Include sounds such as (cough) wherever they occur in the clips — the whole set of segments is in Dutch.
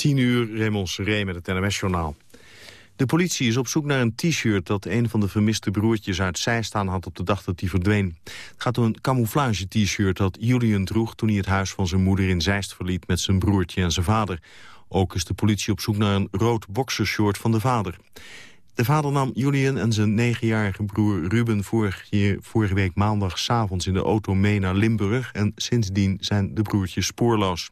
10 uur, Raymond Seré met het NMS-journaal. De politie is op zoek naar een t-shirt dat een van de vermiste broertjes uit Zijstaan had op de dag dat hij verdween. Het gaat om een camouflage t-shirt dat Julian droeg toen hij het huis van zijn moeder in Zeist verliet met zijn broertje en zijn vader. Ook is de politie op zoek naar een rood boxershort van de vader. De vader nam Julian en zijn negenjarige broer Ruben vorige, vorige week maandag s'avonds in de auto mee naar Limburg en sindsdien zijn de broertjes spoorloos.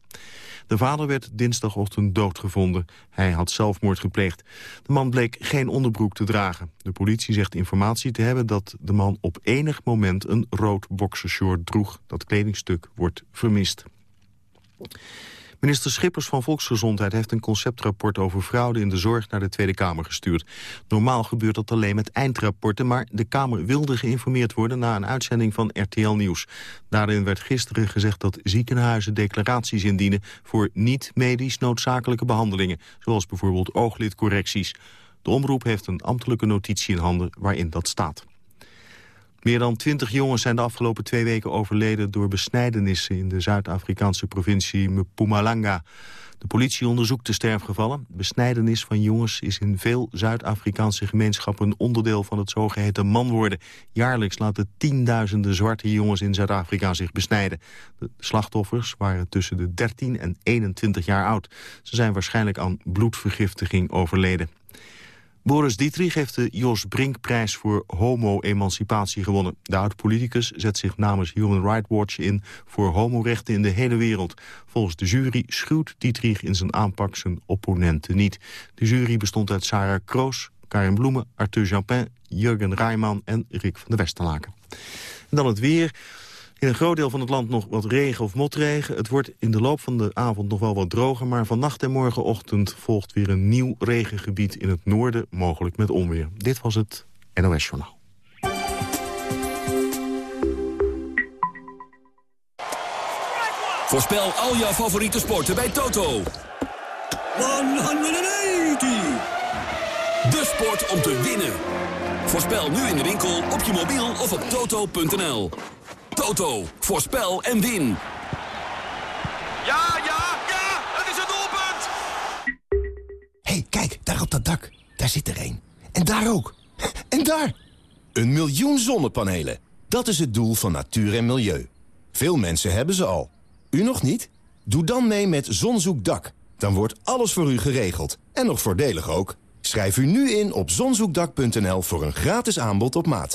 De vader werd dinsdagochtend doodgevonden. Hij had zelfmoord gepleegd. De man bleek geen onderbroek te dragen. De politie zegt informatie te hebben dat de man op enig moment een rood boxershort droeg. Dat kledingstuk wordt vermist. Minister Schippers van Volksgezondheid heeft een conceptrapport over fraude in de zorg naar de Tweede Kamer gestuurd. Normaal gebeurt dat alleen met eindrapporten, maar de Kamer wilde geïnformeerd worden na een uitzending van RTL Nieuws. Daarin werd gisteren gezegd dat ziekenhuizen declaraties indienen voor niet-medisch noodzakelijke behandelingen, zoals bijvoorbeeld ooglidcorrecties. De omroep heeft een ambtelijke notitie in handen waarin dat staat. Meer dan twintig jongens zijn de afgelopen twee weken overleden... door besnijdenissen in de Zuid-Afrikaanse provincie Mpumalanga. De politie onderzoekt de sterfgevallen. Besnijdenis van jongens is in veel Zuid-Afrikaanse gemeenschappen... een onderdeel van het zogeheten manworden. Jaarlijks laten tienduizenden zwarte jongens in Zuid-Afrika zich besnijden. De slachtoffers waren tussen de 13 en 21 jaar oud. Ze zijn waarschijnlijk aan bloedvergiftiging overleden. Boris Dietrich heeft de Jos Brink-prijs voor homo-emancipatie gewonnen. De oud-politicus zet zich namens Human Rights Watch in voor homorechten in de hele wereld. Volgens de jury schuwt Dietrich in zijn aanpak zijn opponenten niet. De jury bestond uit Sarah Kroos, Karin Bloemen, Arthur Jampin, Jurgen Rijman en Rick van der Westerlaken. En dan het weer. In een groot deel van het land nog wat regen of motregen. Het wordt in de loop van de avond nog wel wat droger... maar vannacht en morgenochtend volgt weer een nieuw regengebied in het noorden... mogelijk met onweer. Dit was het NOS Journaal. Voorspel al jouw favoriete sporten bij Toto. 180! De sport om te winnen. Voorspel nu in de winkel, op je mobiel of op toto.nl. Toto, voorspel en win. Ja, ja, ja, het is het doelpunt! Hé, hey, kijk, daar op dat dak. Daar zit er één. En daar ook. En daar! Een miljoen zonnepanelen. Dat is het doel van natuur en milieu. Veel mensen hebben ze al. U nog niet? Doe dan mee met Zonzoekdak. Dan wordt alles voor u geregeld. En nog voordelig ook. Schrijf u nu in op zonzoekdak.nl voor een gratis aanbod op maat.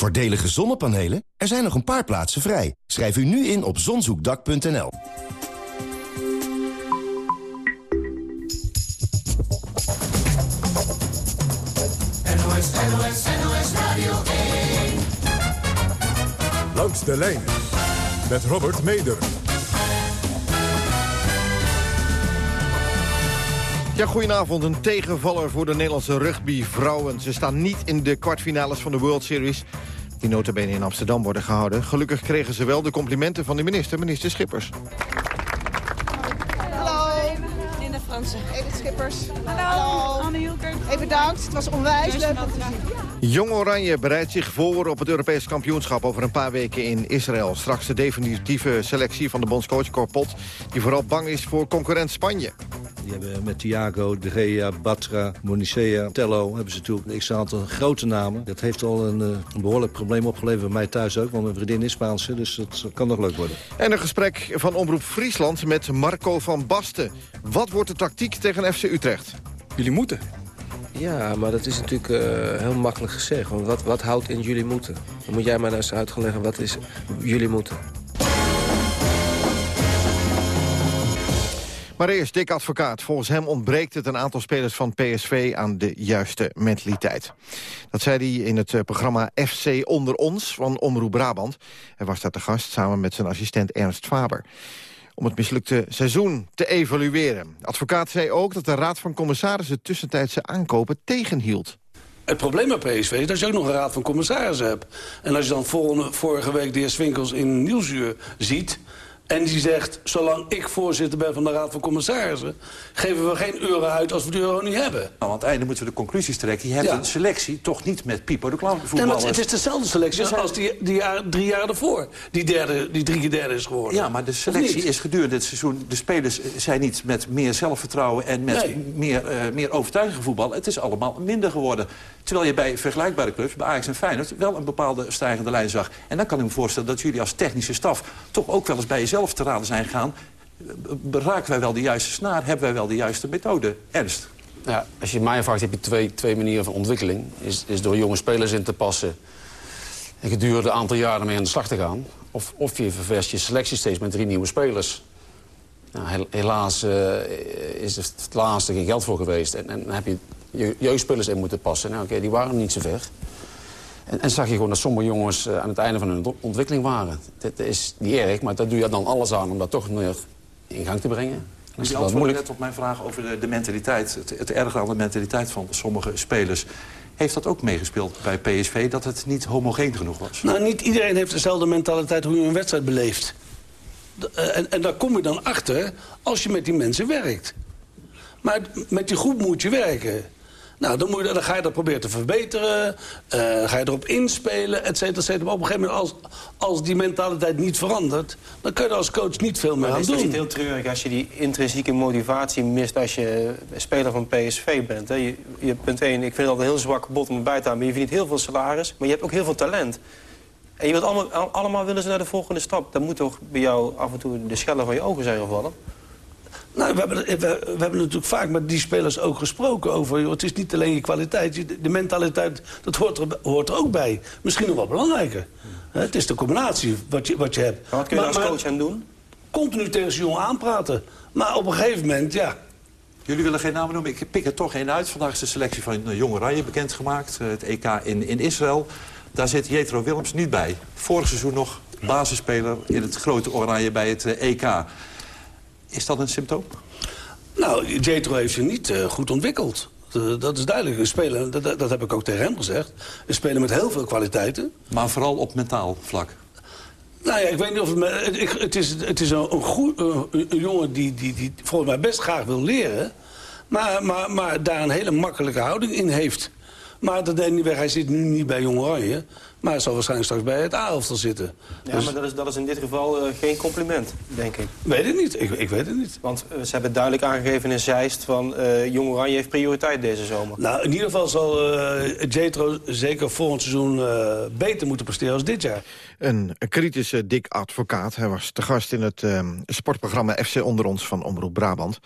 Voordelige zonnepanelen? Er zijn nog een paar plaatsen vrij. Schrijf u nu in op zonzoekdak.nl. NOS, NOS, NOS Radio 1. Langs de lijn met Robert Meder. Ja, goedenavond. Een tegenvaller voor de Nederlandse rugbyvrouwen. Ze staan niet in de kwartfinales van de World Series... die notabene in Amsterdam worden gehouden. Gelukkig kregen ze wel de complimenten van de minister, minister Schippers. Hallo. In de Franse. Edith Schippers. Hallo. Anne Hilker. Even bedankt. Het was onwijs leuk om te zien. Jong Oranje bereidt zich voor op het Europees kampioenschap... over een paar weken in Israël. Straks de definitieve selectie van de bondscoach Corpot... die vooral bang is voor concurrent Spanje. Die hebben met Thiago, De Gea, Batra, Monicea, Tello... hebben ze natuurlijk een x-aantal grote namen. Dat heeft al een, eh, een, behoorlijk probleem opgeleverd bij mij thuis ook... want mijn vriendin is Spaanse, dus dat kan nog leuk worden. En een gesprek van Omroep Friesland met Marco van Basten. Wat wordt de tactiek tegen FC Utrecht? Jullie moeten. Ja, maar dat is natuurlijk uh, heel makkelijk gezegd. Want wat, wat houdt in jullie moeten? Dan moet jij maar eens uit gaan leggen wat is jullie moeten. Maar eerst Dick Advocaat. Volgens hem ontbreekt het een aantal spelers van PSV aan de juiste mentaliteit. Dat zei hij in het programma FC Onder Ons van Omroep Brabant. Hij was daar te gast samen met zijn assistent Ernst Faber om het mislukte seizoen te evalueren. Advocaat zei ook dat de Raad van Commissarissen tussentijdse aankopen tegenhield. Het probleem met PSV is dat je ook nog een raad van commissarissen hebt. En als je dan volgende, vorige week de heer Swinkels in Nieuwsuur ziet... En die zegt, zolang ik voorzitter ben van de Raad van Commissarissen... geven we geen euro uit als we de euro niet hebben. Nou, aan het einde moeten we de conclusies trekken. Je hebt Ja. een selectie, toch niet met Pipo de Clown Nee, maar voetballers. het is dezelfde selectie als die, die jaar, drie jaar ervoor. Die, derde, die drie keer derde is geworden. Ja, maar de selectie is gedurende het seizoen... de spelers zijn niet met meer zelfvertrouwen en met Nee. meer, eh meer overtuiging voetbal. Het is allemaal minder geworden. Terwijl je bij vergelijkbare clubs, bij Ajax en Feyenoord... wel een bepaalde stijgende lijn zag. En dan kan ik me voorstellen dat jullie als technische staf... toch ook wel eens bij jezelf te raden zijn gegaan. Raken wij wel de juiste snaar? Hebben wij wel de juiste methode? Ernst? Ja, als je mij vraagt, heb je twee, twee manieren van ontwikkeling. Is, is door jonge spelers in te passen en gedurende een aantal jaren mee aan de slag te gaan. Of, of je ververst je selectie steeds met drie nieuwe spelers. Nou, hel- helaas eh, is het laatste geen geld voor geweest. En, en dan heb je je jeugdspelers in moeten passen. Nou, oké, die waren niet zo ver. En, en zag je gewoon dat sommige jongens eh, aan het einde van hun ont- ontwikkeling waren. Dat is niet erg, maar daar doe je dan alles aan om dat toch meer in gang te brengen. Dat is Jullie wel antwoorden moeilijk. net op mijn vraag over de, de mentaliteit. Het, het erge aan de mentaliteit van sommige spelers. Heeft dat ook meegespeeld bij PSV, dat het niet homogeen genoeg was? Nou, niet iedereen heeft dezelfde mentaliteit hoe je een wedstrijd beleeft. Eh, En, en daar kom je dan achter als je met die mensen werkt. Maar met die groep moet je werken. Nou, dan, moet je, dan ga je dat proberen te verbeteren. eh, ga je erop inspelen, et cetera, et cetera. Maar op een gegeven moment, als, als die mentaliteit niet verandert... dan kun je er als coach niet veel meer Maar aan is dat doen. niet heel treurig als je die intrinsieke motivatie mist als je speler van PSV bent? Hè? Je, je punt 1, ik vind het altijd een heel zwak bod om erbij te houden. Maar je verdient heel veel salaris, maar je hebt ook heel veel talent. En je wilt allemaal, al- allemaal willen ze naar de volgende stap. Dan moet toch bij jou af en toe de schellen van je ogen zijn gevallen? Nou, we hebben, we, we hebben natuurlijk vaak met die spelers ook gesproken over... joh, het is niet alleen je kwaliteit, de, de mentaliteit, dat hoort er, hoort er ook bij. Misschien nog wel belangrijker. Hè, Het is de combinatie wat je, wat je hebt. wat kun je daar als coach aan doen? Continu tegen zo'n jongen aanpraten. Maar op een gegeven moment, ja... Jullie willen geen namen noemen, ik pik er toch één uit. Vandaag is de selectie van eh, Jong Oranje bekendgemaakt. eh, Het EK in, in Israël. Daar zit Jetro Willems niet bij. Vorig seizoen nog basisspeler in het grote Oranje bij het eh, EK. Is dat een symptoom? Nou, Jetro heeft zich niet eh, goed ontwikkeld. Eh, dat is duidelijk. Een speler, dat, dat heb ik ook tegen hem gezegd. Een speler met heel veel kwaliteiten. Maar vooral op mentaal vlak. Nou ja, ik weet niet of het... me- Het, ik- het is, het is een, een, goe- een, een jongen die, die, die volgens mij best graag wil leren. Maar, maar, maar daar een hele makkelijke houding in heeft. Maar dat neemt niet weg. Hij zit nu niet bij Jong Oranje. Maar hij zal waarschijnlijk straks bij het A-elftal zitten. Ja, Dus- maar dat is, dat is in dit geval eh, geen compliment, denk ik. Weet ik niet. Ik, ik weet het niet. Want eh, ze hebben duidelijk aangegeven in Zeist van... eh Jong Oranje heeft prioriteit deze zomer. Nou, in ieder geval zal eh Jetro zeker volgend seizoen eh, beter moeten presteren als dit jaar. Een kritische dik advocaat. Hij was te gast in het eh, sportprogramma FC Onder Ons van Omroep Brabant.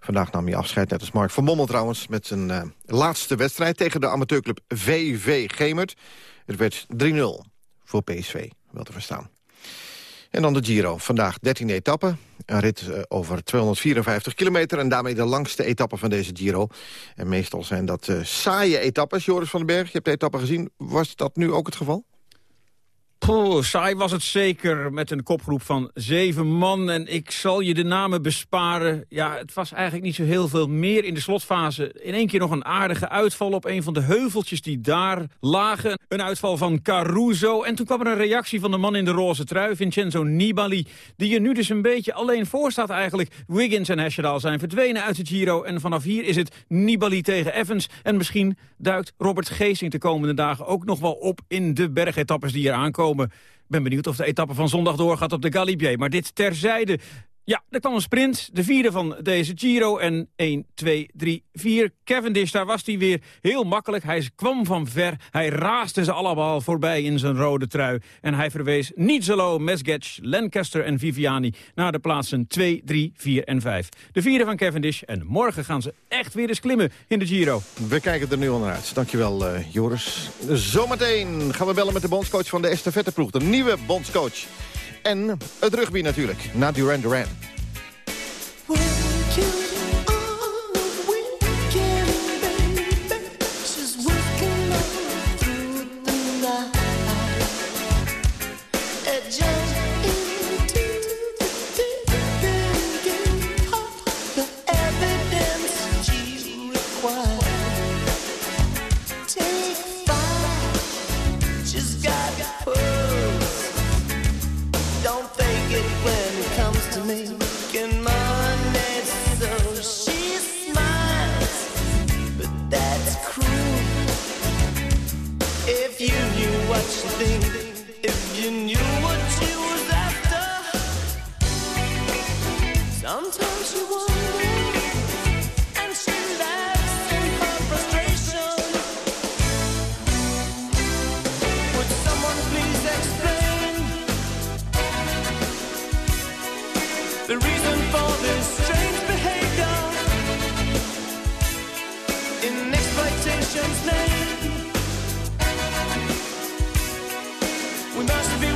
Vandaag nam hij afscheid, net als Mark van Bommel trouwens... met zijn eh, laatste wedstrijd tegen de amateurclub VV Gemert. Het werd 3-0 voor PSV, wel te verstaan. En dan de Giro. Vandaag 13e etappe. Een rit eh, over 254 kilometer en daarmee de langste etappe van deze Giro. En meestal zijn dat eh, saaie etappes. Joris van den Berg, je hebt de etappe gezien. Was dat nu ook het geval? Poeh, saai was het zeker met een kopgroep van zeven man. En ik zal je de namen besparen. Ja, het was eigenlijk niet zo heel veel meer in de slotfase. In één keer nog een aardige uitval op een van de heuveltjes die daar lagen. Een uitval van Caruso. En toen kwam er een reactie van de man in de roze trui, Vincenzo Nibali. Die er nu dus een beetje alleen voor staat eigenlijk. Wiggins en Hesjedal zijn verdwenen uit het Giro. En vanaf hier is het Nibali tegen Evans. En misschien duikt Robert Geesing de komende dagen ook nog wel op in de bergetappes die er aankomen. Ik ben benieuwd of de etappe van zondag doorgaat op de Galibier. Maar dit terzijde. Ja, er kwam een sprint, de vierde van deze Giro. En 1, 2, 3, 4. Cavendish, daar was hij weer heel makkelijk. Hij kwam van ver. Hij raasde ze allemaal voorbij in zijn rode trui. En hij verwees Nizzolo, Mesgetch, Lancaster en Viviani... naar de plaatsen 2, 3, 4 en 5. De vierde van Cavendish. En morgen gaan ze echt weer eens klimmen in de Giro. We kijken er nu al naar uit. Dankjewel, eh Joris. Zometeen gaan we bellen met de bondscoach van de estafetteploeg. De nieuwe bondscoach. En het rugby natuurlijk, na Duran Duran.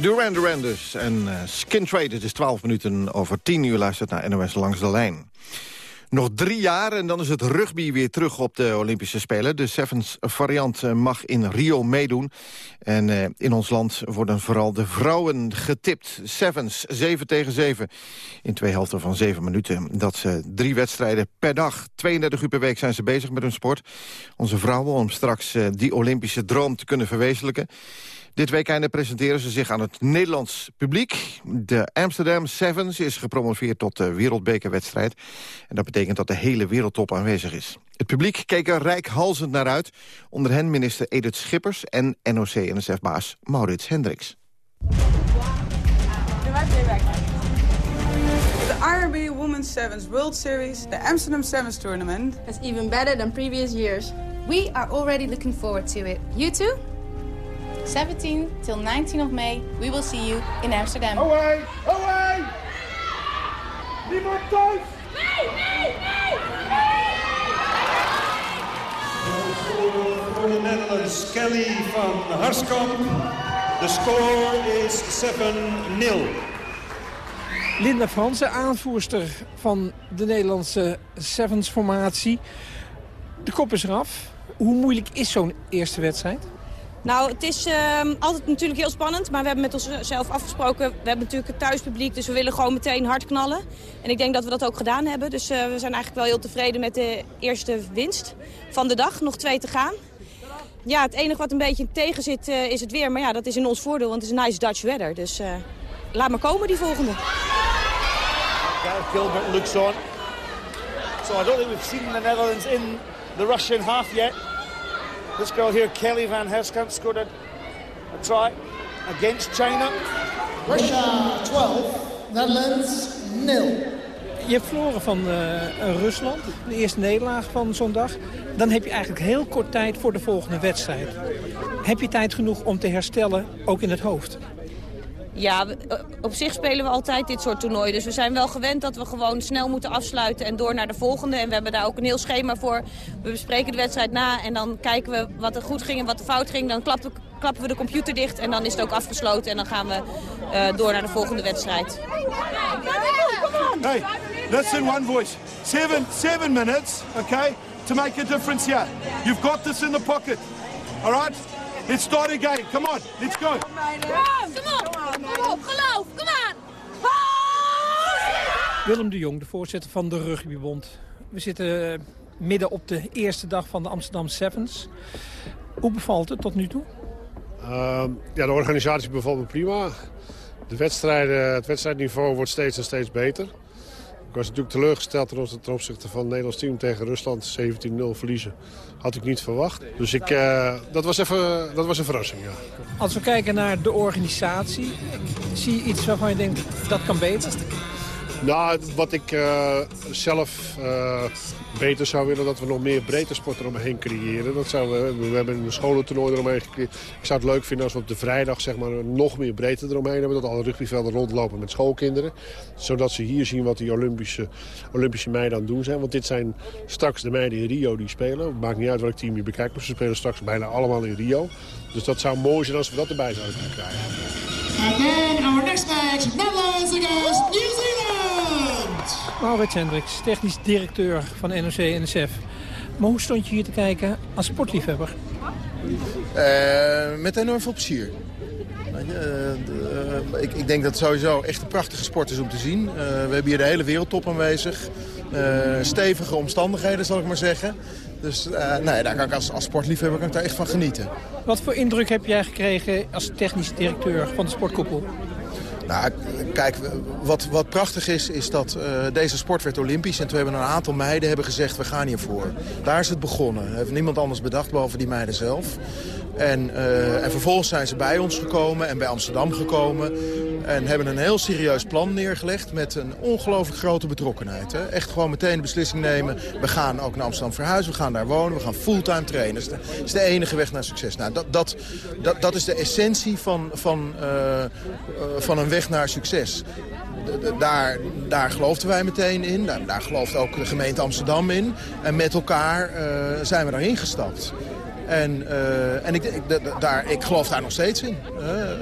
Duran Duran dus en eh, Skin Trade. Het is 12 minuten over 10 uur luistert naar NOS Langs de Lijn. Nog drie jaar en dan is het rugby weer terug op de Olympische Spelen. De Sevens variant eh, mag in Rio meedoen. En eh, in ons land worden vooral de vrouwen getipt. Sevens, 7 tegen 7. In twee helften van 7 minuten. Dat ze drie wedstrijden per dag. 32 uur per week zijn ze bezig met hun sport. Onze vrouwen om straks die Olympische droom te kunnen verwezenlijken. Dit weekend presenteren ze zich aan het Nederlands publiek. De Amsterdam Sevens is gepromoveerd tot de wereldbekerwedstrijd. En dat betekent dat de hele wereldtop aanwezig is. Het publiek keek er rijkhalzend naar uit. Onder hen minister Edith Schippers en NOC-NSF-baas Maurits Hendricks. The RB Women's Sevens World Series, the Amsterdam Sevens Tournament. It's even better than previous years. We are already looking forward to it. You too? 17 till 19 of May, we will see you in Amsterdam. Away! Away! Niemand thuis! Voor de Netherlands, Kelly van Harskamp. De score is 7-0. Linda Fransen, aanvoerster van de Nederlandse Sevens-formatie. De kop is eraf. Hoe moeilijk is zo'n eerste wedstrijd? Nou, het is ehm, altijd natuurlijk heel spannend. Maar we hebben met onszelf afgesproken. We hebben natuurlijk het thuispubliek, dus we willen gewoon meteen hard knallen. En ik denk dat we dat ook gedaan hebben. Dus eh, we zijn eigenlijk wel heel tevreden met de eerste winst van de dag. Nog twee te gaan. Ja, het enige wat een beetje tegen zit eh, is het weer. Maar ja, dat is in ons voordeel, want het is nice Dutch weather. Dus eh, laat maar komen, die volgende. Gilbert looks on. So I don't think we've seen the Netherlands in the Russian half yet. This girl here, Kelly Van Herskamp, scored a, a try against China. Russia 12, Netherlands 0. Je hebt verloren van eh, Rusland, de eerste nederlaag van zo'n dag. Dan heb je eigenlijk heel kort tijd voor de volgende wedstrijd. Heb je tijd genoeg om te herstellen, ook in het hoofd? Ja, eh, op zich spelen we altijd dit soort toernooien. Dus we zijn wel gewend dat we gewoon snel moeten afsluiten en door naar de volgende. En we hebben daar ook een heel schema voor. We bespreken de wedstrijd na en dan kijken we wat er goed ging en wat er fout ging. Dan klappen, klappen we de computer dicht en dan is het ook afgesloten. En dan gaan we eh, door naar de volgende wedstrijd. Hey, let's in one voice. Seven, seven minutes, okay, to make a difference here. You've got this in the pocket. All right? Let's start again. Come on, let's go. Kom op, kom op, geloof, kom aan. Willem de Jong, de voorzitter van de Rugbybond. We zitten eh, midden op de eerste dag van de Amsterdam Sevens. Hoe bevalt het tot nu toe? Ehm, ja, de organisatie bevalt me prima. De wedstrijden, het wedstrijdniveau wordt steeds en steeds beter. Ik was natuurlijk teleurgesteld ten opzichte- ten opzichte van het Nederlands team tegen Rusland. 17-0 verliezen had ik niet verwacht. Dus ik, eh, dat, was even, dat was een verrassing, ja. Als we kijken naar de organisatie, zie je iets waarvan je denkt dat kan beter? Nou, wat ik eh, zelf eh, beter zou willen, dat we nog meer breedte sport eromheen creëren. Dat zouden we, we hebben een scholentoernooi eromheen gecreëerd. Ik zou het leuk vinden als we op de vrijdag zeg maar, nog meer breedte eromheen hebben. Dat alle rugbyvelden rondlopen met schoolkinderen. Zodat ze hier zien wat die Olympische, Olympische meiden aan doen zijn. Want dit zijn straks de meiden in Rio die spelen. Het maakt niet uit welk team je bekijkt, maar ze spelen straks bijna allemaal in Rio. Dus dat zou mooi zijn als we dat erbij zouden kunnen krijgen. And then our next match, Netherlands New Zealand. Maurits Hendricks, technisch directeur van NOC-NSF. Maar hoe stond je hier te kijken als sportliefhebber? Eh, met enorm veel plezier. Eh, de- eh, ik, ik denk dat het sowieso echt een prachtige sport is om te zien. We hebben hier de hele wereldtop aanwezig. Stevige omstandigheden, zal ik maar zeggen. Dus nee, daar kan ik als, als sportliefhebber kan ik daar echt van genieten. Wat voor indruk heb jij gekregen als technisch directeur van de sportkoepel? Nou, kijk, wat, wat prachtig is, is dat eh, deze sport werd olympisch. En toen hebben een aantal meiden hebben gezegd, we gaan hiervoor. Daar is het begonnen. Heeft niemand anders bedacht, behalve die meiden zelf. En, eh, en vervolgens zijn ze bij ons gekomen en bij Amsterdam gekomen. En hebben een heel serieus plan neergelegd met een ongelooflijk grote betrokkenheid. Hè. Echt gewoon meteen de beslissing nemen. We gaan ook naar Amsterdam verhuizen, we gaan daar wonen, we gaan fulltime trainen. Dat is de, enige weg naar succes. Nou, dat, dat, dat, dat is de essentie van, van, eh, eh, van een weg naar succes. Daar, daar geloofden wij meteen in. Daar, daar gelooft ook de gemeente Amsterdam in. En met elkaar eh, zijn we daarin gestapt. En, eh, en ik, daar, ik geloof daar nog steeds in. Eh, eh,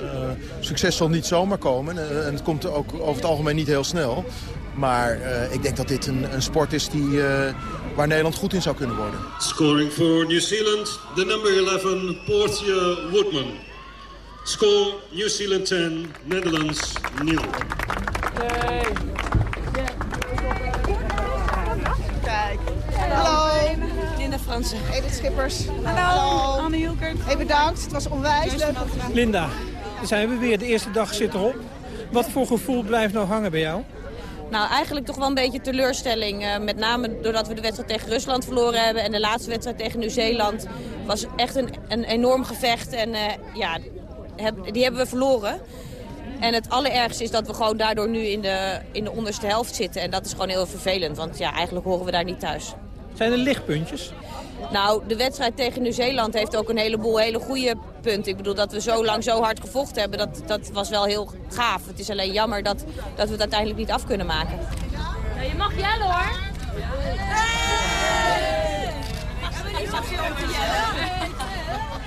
succes zal niet zomaar komen. en het komt ook over het algemeen niet heel snel. Maar eh, ik denk dat dit een, een sport is die, eh, waar Nederland goed in zou kunnen worden. Scoring for New Zealand, the number 11, Portia Woodman. Score New Zealand 10, Netherlands 0. Kijk. Hallo. Linda Fransen. Edith Schippers. Hallo. Anne Hielkert. Hey, bedankt. Het was onwijs leuk. Linda, daar zijn we weer. De eerste dag zit erop. Wat voor gevoel blijft nou hangen bij jou? Nou, eigenlijk toch wel een beetje teleurstelling. eh, met name doordat we de wedstrijd tegen Rusland verloren hebben. En de laatste wedstrijd tegen Nieuw-Zeeland was echt een, een enorm gevecht. En eh, ja, heb- die hebben we verloren. En het allerergste is dat we gewoon daardoor nu in de, in de onderste helft zitten. En dat is gewoon heel vervelend, want ja, eigenlijk horen we daar niet thuis. Zijn er lichtpuntjes? Nou, de wedstrijd tegen Nieuw-Zeeland heeft ook een heleboel hele goede punten. Ik bedoel, dat we zo lang zo hard gevochten hebben, dat, dat was wel heel gaaf. Het is alleen jammer dat, dat we het uiteindelijk niet af kunnen maken. je mag jellen hoor.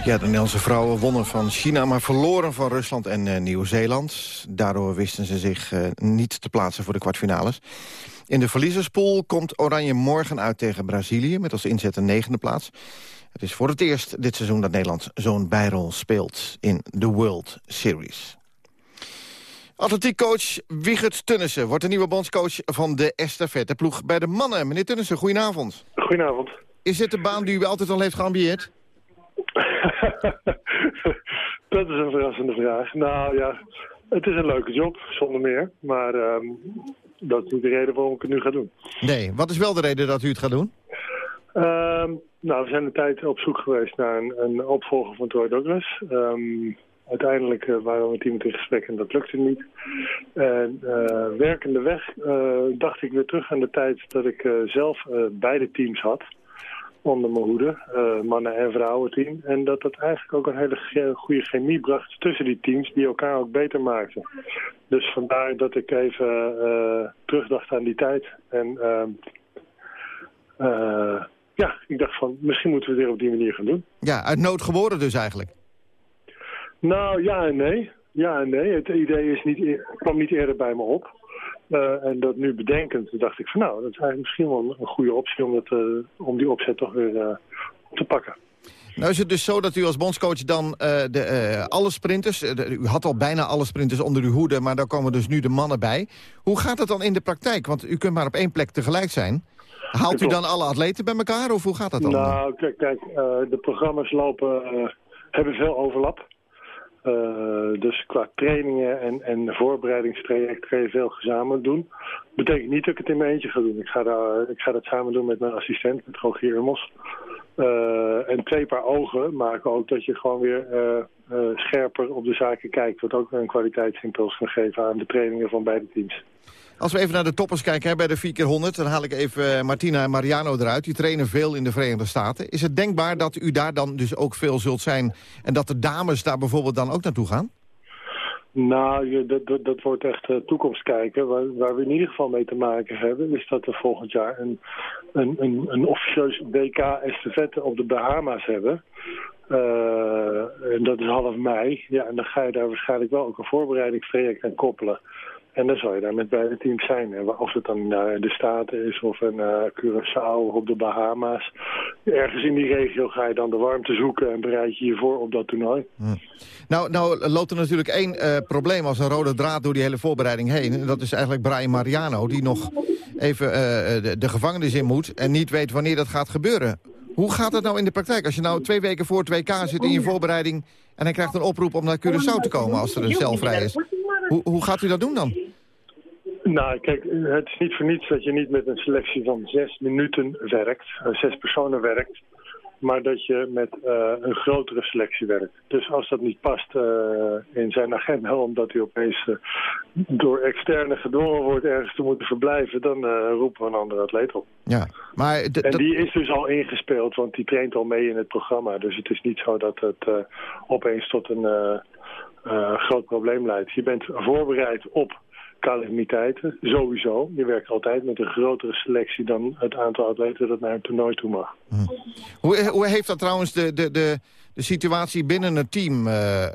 Ja, de Nederlandse vrouwen wonnen van China, maar verloren van Rusland en eh, Nieuw-Zeeland. Daardoor wisten ze zich eh, niet te plaatsen voor de kwartfinales. In de verliezerspool komt Oranje morgen uit tegen Brazilië... met als inzet een negende plaats. Het is voor het eerst dit seizoen dat Nederland zo'n bijrol speelt... in de World Series. Atletiekcoach Wigert Tunnissen wordt de nieuwe bondscoach van de estafette ploeg bij de mannen. Meneer Tunnissen, goedenavond. Goedenavond. Is dit de baan die u altijd al heeft geambieerd? (laughs) Dat is een verrassende vraag. Nou ja, het is een leuke job, zonder meer. Maar ehm, dat is niet de reden waarom ik het nu ga doen. Nee, wat is wel de reden dat u het gaat doen? Ehm, nou, we zijn een tijd op zoek geweest naar een, een opvolger van Troy Douglas. Ehm, uiteindelijk eh, waren we met iemand in gesprek en dat lukte niet. En eh, werkende weg eh, dacht ik weer terug aan de tijd dat ik zelf beide teams had. Onder mijn hoede, eh, mannen- en vrouwenteam. En dat dat eigenlijk ook een hele ge- goede chemie bracht tussen die teams die elkaar ook beter maakten. Dus vandaar dat ik even eh, terugdacht aan die tijd. En ehm, eh, ja, ik dacht van, misschien moeten we het weer op die manier gaan doen. Ja, uit nood geboren dus eigenlijk. Nou, ja en nee. Ja en nee. Het idee is niet, e- kwam niet eerder bij me op. Eh, en dat nu bedenkend dacht ik van nou, dat is eigenlijk misschien wel een, goede optie om, dat, eh, om die opzet toch weer op te pakken. Nou is het dus zo dat u als bondscoach dan de, alle sprinters... de- u had al bijna alle sprinters onder uw hoede... maar daar komen dus nu de mannen bij. Hoe gaat het dan in de praktijk? Want u kunt maar op één plek tegelijk zijn. Haalt u dan alle atleten bij elkaar of hoe gaat dat dan? Nou, kijk, kijk de programma's lopen, hebben veel overlap. Eh, dus qua trainingen en, en voorbereidingstraject je veel gezamenlijk doen. Betekent niet dat ik het in mijn eentje ga doen. Ik ga, daar, ik ga dat samen doen met mijn assistent, met Rogier Hummels. Eh, en twee paar ogen maken ook dat je gewoon weer eh, scherper op de zaken kijkt. Wat ook een kwaliteitsimpuls kan geven aan de trainingen van beide teams. Als we even naar de toppers kijken hè, bij de 4x100... dan haal ik even eh, Martina en Mariano eruit. Die trainen veel in de Verenigde Staten. Is het denkbaar dat u daar dan dus ook veel zult zijn... en dat de dames daar bijvoorbeeld dan ook naartoe gaan? Nou, dat, dat, dat wordt echt uh, toekomst kijken. Waar, waar we in ieder geval mee te maken hebben... is dat we volgend jaar een, een, een, officieus WK estafette op de Bahama's hebben. Uh, en dat is half mei. Ja, en dan ga je daar waarschijnlijk wel ook een voorbereidingstraject aan koppelen. En dan zal je daar met beide teams zijn. Hè. Of het dan in de Staten is of in uh, Curaçao of op de Bahama's. Ergens in die regio ga je dan de warmte zoeken en bereid je je voor op dat toernooi. Hm. Nou, nou loopt er natuurlijk één uh, probleem als een rode draad door die hele voorbereiding heen. En dat is eigenlijk Brian Mariano, die nog even uh, de, de gevangenis in moet... en niet weet wanneer dat gaat gebeuren. Hoe gaat dat nou in de praktijk? Als je nou twee weken voor het WK zit in je voorbereiding... en hij krijgt een oproep om naar Curaçao te komen als er een cel vrij is. Hoe, hoe gaat u dat doen dan? Nou, kijk, het is niet voor niets dat je niet met een selectie van zes minuten werkt, zes personen werkt, maar dat je met uh, een grotere selectie werkt. Dus als dat niet past uh, in zijn agenda, omdat hij opeens uh, door externe gedwongen wordt ergens te moeten verblijven, dan roepen we een andere atleet op. Ja, maar en die is dus al ingespeeld, want die traint al mee in het programma. Dus het is niet zo dat het opeens tot een groot probleem leidt. Je bent voorbereid op calamiteiten, sowieso. Je werkt altijd met een grotere selectie dan het aantal atleten dat naar een toernooi toe mag. Hm. Hoe, hoe, heeft dat trouwens de, de, de, de situatie binnen het team, uh, uh,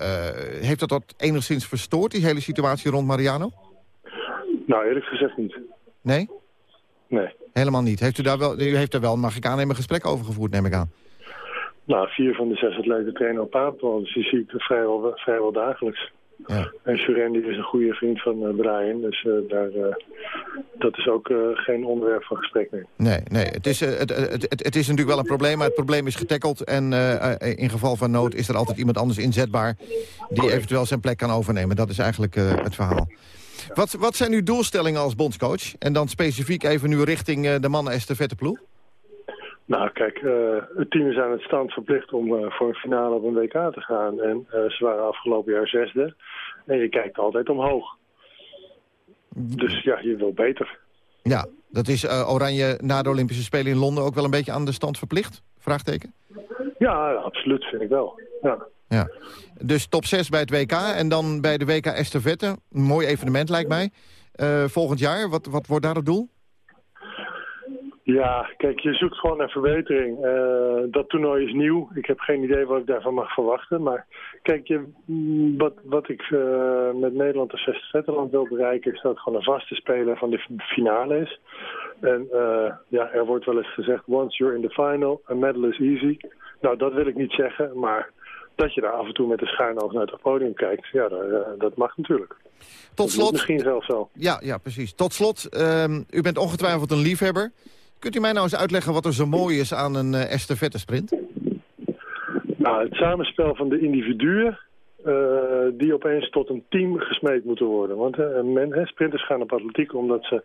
heeft dat dat enigszins verstoord, die hele situatie rond Mariano? Nou, eerlijk gezegd niet. Nee? Nee. Helemaal niet. Heeft u daar wel, u heeft daar wel, mag ik aannemen, een gesprek over gevoerd, neem ik aan? Nou, vier van de zes atleten trainen op paardbal, dus die zie ik vrijwel, vrijwel dagelijks. Ja. En Surendi is een goede vriend van uh, Brian, dus uh, daar, uh, dat is ook geen onderwerp van gesprek meer. Nee, nee het, is, het, het, het, het is natuurlijk wel een probleem, maar het probleem is getackeld. En in geval van nood is er altijd iemand anders inzetbaar die eventueel zijn plek kan overnemen. Dat is eigenlijk het verhaal. Wat, wat zijn uw doelstellingen als bondscoach? En dan specifiek even nu richting de mannen estafetteploeg? Nou, kijk, uh, het team is aan het stand verplicht om uh, voor een finale op een WK te gaan. En uh, ze waren afgelopen jaar zesde. En je kijkt altijd omhoog. Dus ja, je wil beter. Ja, dat is Oranje na de Olympische Spelen in Londen ook wel een beetje aan de stand verplicht? Vraagteken? Ja, absoluut, vind ik wel. Ja. Ja. Dus top 6 bij het WK en dan bij de WK Estafette. Een mooi evenement lijkt mij. volgend jaar, wat, wat wordt daar het doel? Ja, kijk, je zoekt gewoon naar verbetering. Uh, dat toernooi is nieuw. Ik heb geen idee wat ik daarvan mag verwachten. Maar kijk, je, wat, wat ik uh, met Nederland als Estafetteland wil bereiken... is dat het gewoon een vaste speler van de finale is. En uh, ja, er wordt wel eens gezegd... once you're in the final, a medal is easy. Nou, dat wil ik niet zeggen, maar... Dat je daar af en toe met een schuin oog naar het podium kijkt, ja, dat, dat mag natuurlijk. Tot slot, misschien zelfs zo. Ja, ja precies. Tot slot, um, u bent ongetwijfeld een liefhebber. Kunt u mij nou eens uitleggen wat er zo mooi is aan een uh, estafette-sprint? Nou, het samenspel van de individuen uh, die opeens tot een team gesmeed moeten worden. Want uh, men, sprinters gaan op atletiek omdat ze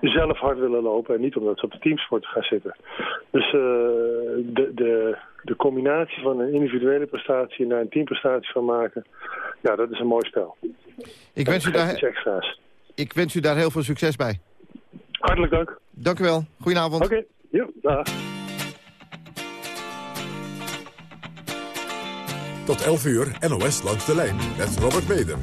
zelf hard willen lopen en niet omdat ze op de teamsport gaan zitten. Dus uh, de, de, de combinatie van een individuele prestatie en daar een teamprestatie van maken, ja, dat is een mooi spel. Ik wens, u daar, extra's. ik wens u daar heel veel succes bij. Hartelijk dank. Dank u wel. Goedenavond. Oké, okay. ja, dag. Tot 11 uur NOS langs de lijn met Robert Meder.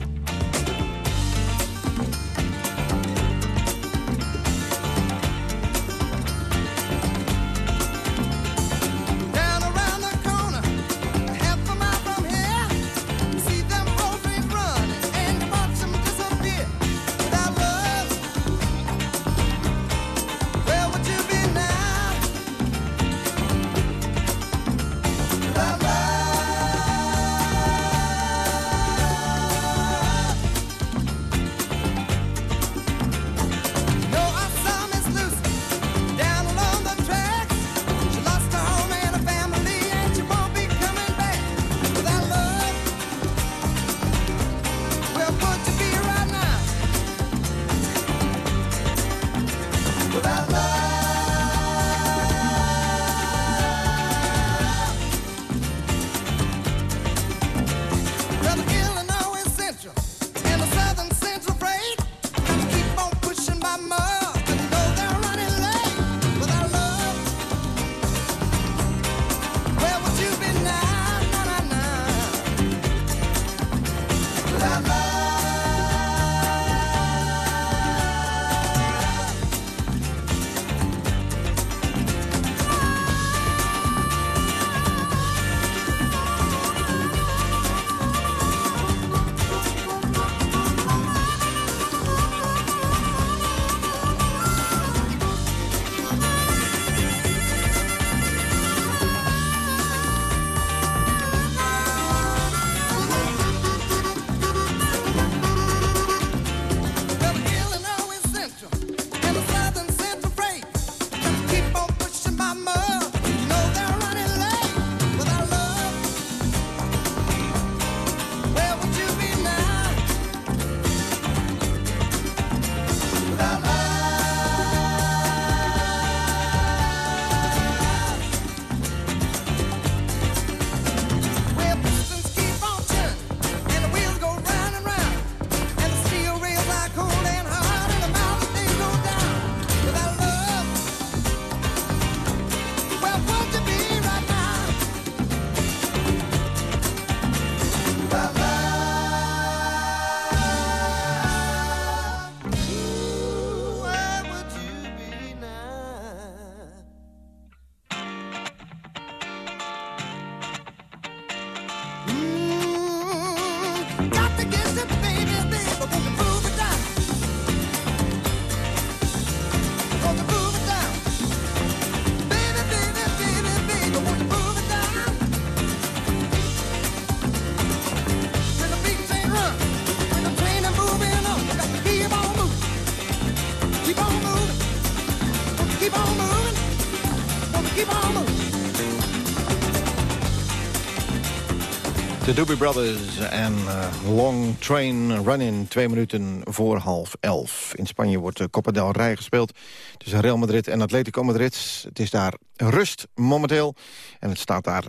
De Doobie Brothers en eh, Long Train Running. Twee minuten voor half elf. In Spanje wordt de Copa del Rey gespeeld tussen Real Madrid en Atletico Madrid. Het is daar rust momenteel en het staat daar 1-1.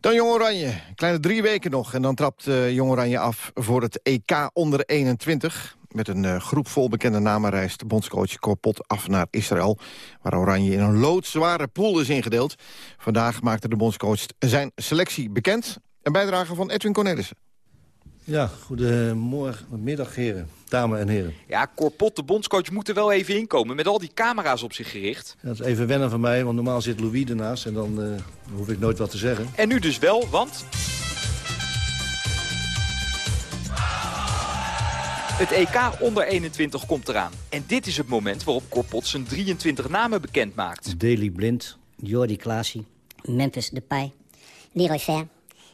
Dan Jong Oranje. Kleine drie weken nog en dan trapt uh, Jong Oranje af voor het EK onder 21. Met een uh, groep vol bekende namen reist bondscoach Korpot af naar Israël... waar Oranje in een loodzware pool is ingedeeld. Vandaag maakte de bondscoach zijn selectie bekend. Een bijdrage van Edwin Cornelissen. Ja, goedemorgen, middag heren, dames en heren. Ja, Corpot, de bondscoach, moet er wel even inkomen met al die camera's op zich gericht. Ja, dat is even wennen van mij, want normaal zit Louis ernaast en dan uh, hoef ik nooit wat te zeggen. En nu dus wel, want... Het EK onder 21 komt eraan. En dit is het moment waarop Corpot zijn 23 namen bekend maakt. Daily Blind, Jordi Klaasie, Memphis Depay, Leroy Fer,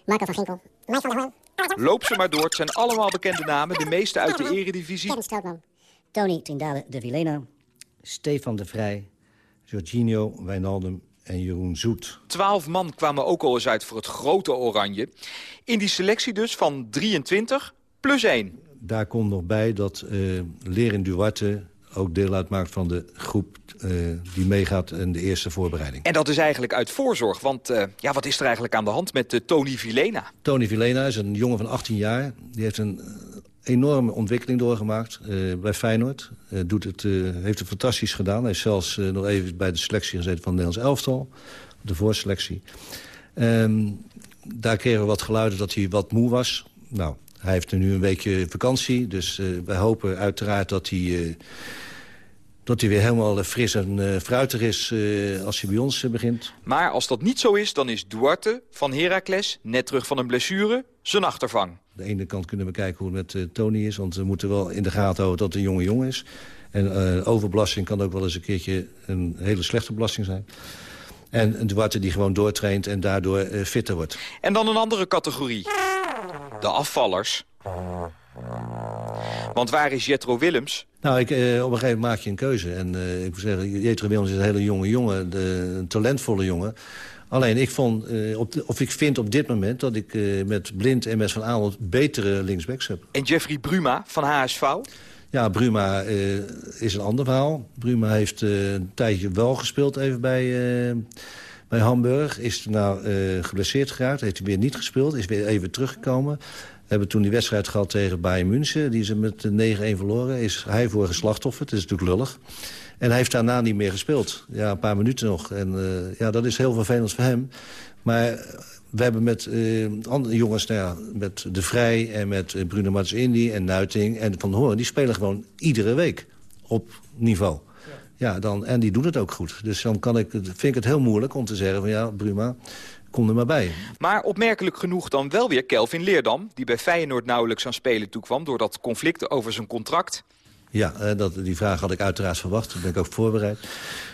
Michael van Ginkel, Mike van der Hoorn. Loop ze maar door, het zijn allemaal bekende namen, de meeste uit de eredivisie. Kevin Strootman, Tony Tindale de Vileno, Stefan de Vrij, Jorginho Wijnaldum en Jeroen Zoet. Twaalf man kwamen ook al eens uit voor het grote oranje. In die selectie dus van 23 plus 1. Daar komt nog bij dat uh, Lerin Duarte ook deel uitmaakt van de groep uh, die meegaat in de eerste voorbereiding. En dat is eigenlijk uit voorzorg, want uh, ja, wat is er eigenlijk aan de hand met uh, Tony Vilena? Tony Vilena is een jongen van 18 jaar. Die heeft een enorme ontwikkeling doorgemaakt bij Feyenoord. doet het, heeft het fantastisch gedaan. Hij heeft zelfs nog even bij de selectie gezeten van het Nederlands elftal. De voorselectie. Um, daar kregen we wat geluiden dat hij wat moe was. Nou, hij heeft nu een weekje vakantie, dus uh, wij hopen uiteraard dat hij, uh, dat hij weer helemaal fris en uh, fruitig is als hij bij ons begint. Maar als dat niet zo is, dan is Duarte van Heracles, net terug van een blessure, zijn achtervang. Aan de ene kant kunnen we kijken hoe het met Tony is, want we moeten wel in de gaten houden dat het een jonge jongen is. En overbelasting kan ook wel eens een keertje een hele slechte belasting zijn. En een Duarte die gewoon doortraint en daardoor fitter wordt. En dan een andere categorie de afvallers. Want waar is Jetro Willems? Nou, ik, eh, op een gegeven moment maak je een keuze. En uh, ik moet zeggen, Jetro Willems is een hele jonge jongen, de, een talentvolle jongen. Alleen, ik vond, uh, op de, of ik vind op dit moment dat ik met Blind en met Van Aanholt betere linksbacks heb. En Jeffrey Bruma van HSV? Ja, Bruma is een ander verhaal. Bruma heeft een tijdje wel gespeeld even bij bij Hamburg. Is nou uh, geblesseerd geraakt, heeft hij weer niet gespeeld. Is weer even teruggekomen. We hebben toen die wedstrijd gehad tegen Bayern München. Die ze met 9-1 verloren. Is hij voor geslachtofferd. Dat is natuurlijk lullig. En hij heeft daarna niet meer gespeeld. Ja, een paar minuten nog. En uh, ja, dat is heel vervelend voor hem. Maar we hebben met uh, andere jongens, nou met De Vrij en met Bruno Mats Indy en Nuiting en Van Hoorn... die spelen gewoon iedere week op niveau. Ja, dan, en die doen het ook goed. Dus dan kan ik, vind ik het heel moeilijk om te zeggen van ja, Bruma, kom er maar bij. Maar opmerkelijk genoeg dan wel weer Kelvin Leerdam... die bij Feyenoord nauwelijks aan spelen toekwam... door dat conflict over zijn contract. Ja, dat, die vraag had ik uiteraard verwacht. Daar ben ik ook voorbereid.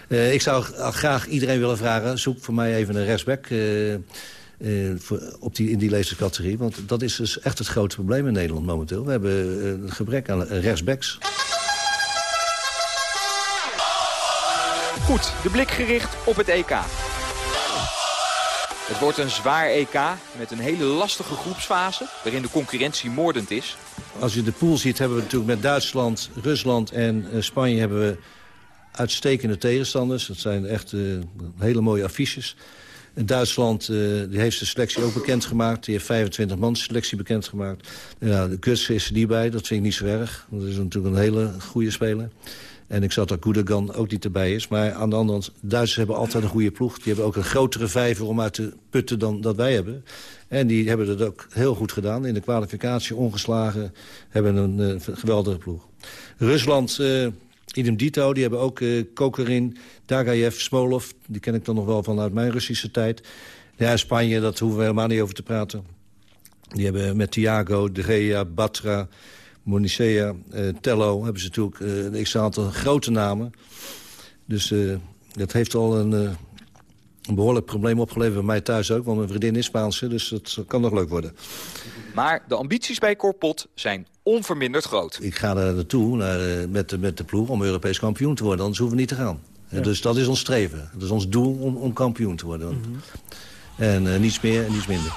Uh, ik zou graag iedereen willen vragen... zoek voor mij even een rechtsback... Uh, uh, voor, op die, in die lezerscategorie. Want dat is dus echt het grote probleem in Nederland momenteel. We hebben een gebrek aan rechtsbacks. Goed, de blik gericht op het EK. Het wordt een zwaar EK met een hele lastige groepsfase... waarin de concurrentie moordend is. Als je de pool ziet, hebben we natuurlijk met Duitsland, Rusland en uh, Spanje... hebben we uitstekende tegenstanders. Dat zijn echt uh, hele mooie affiches. Duitsland uh, die heeft zijn selectie ook bekendgemaakt. Die heeft 25 man selectie bekendgemaakt. Ja, de Guts is er niet bij, dat vind ik niet zo erg. Dat is natuurlijk een hele goede speler. En ik zat dat Goedegan ook niet erbij is. Maar aan de andere kant, Duitsers hebben altijd een goede ploeg. Die hebben ook een grotere vijver om uit te putten dan dat wij hebben. En die hebben het ook heel goed gedaan. In de kwalificatie ongeslagen hebben een uh, geweldige ploeg. Rusland, uh, idem dito, die hebben ook uh, Kokerin, Dagayev, Smolov. Die ken ik dan nog wel vanuit mijn Russische tijd. Ja, Spanje, dat hoeven we helemaal niet over te praten. Die hebben met Thiago, De Gea, Batra... Monicea, uh, Tello hebben ze natuurlijk uh, een x-aantal grote namen. Dus uh, dat heeft al een, een, behoorlijk probleem opgeleverd bij mij thuis ook. Want mijn vriendin is Spaanse, dus dat kan nog leuk worden. Maar de ambities bij Corpot zijn onverminderd groot. Ik ga daar naartoe naar, eh, met, de, met de ploeg om Europees kampioen te worden. Anders hoeven we niet te gaan. Eh, Dus dat is ons streven. Dat is ons doel om, om kampioen te worden. En eh, niets meer en niets minder.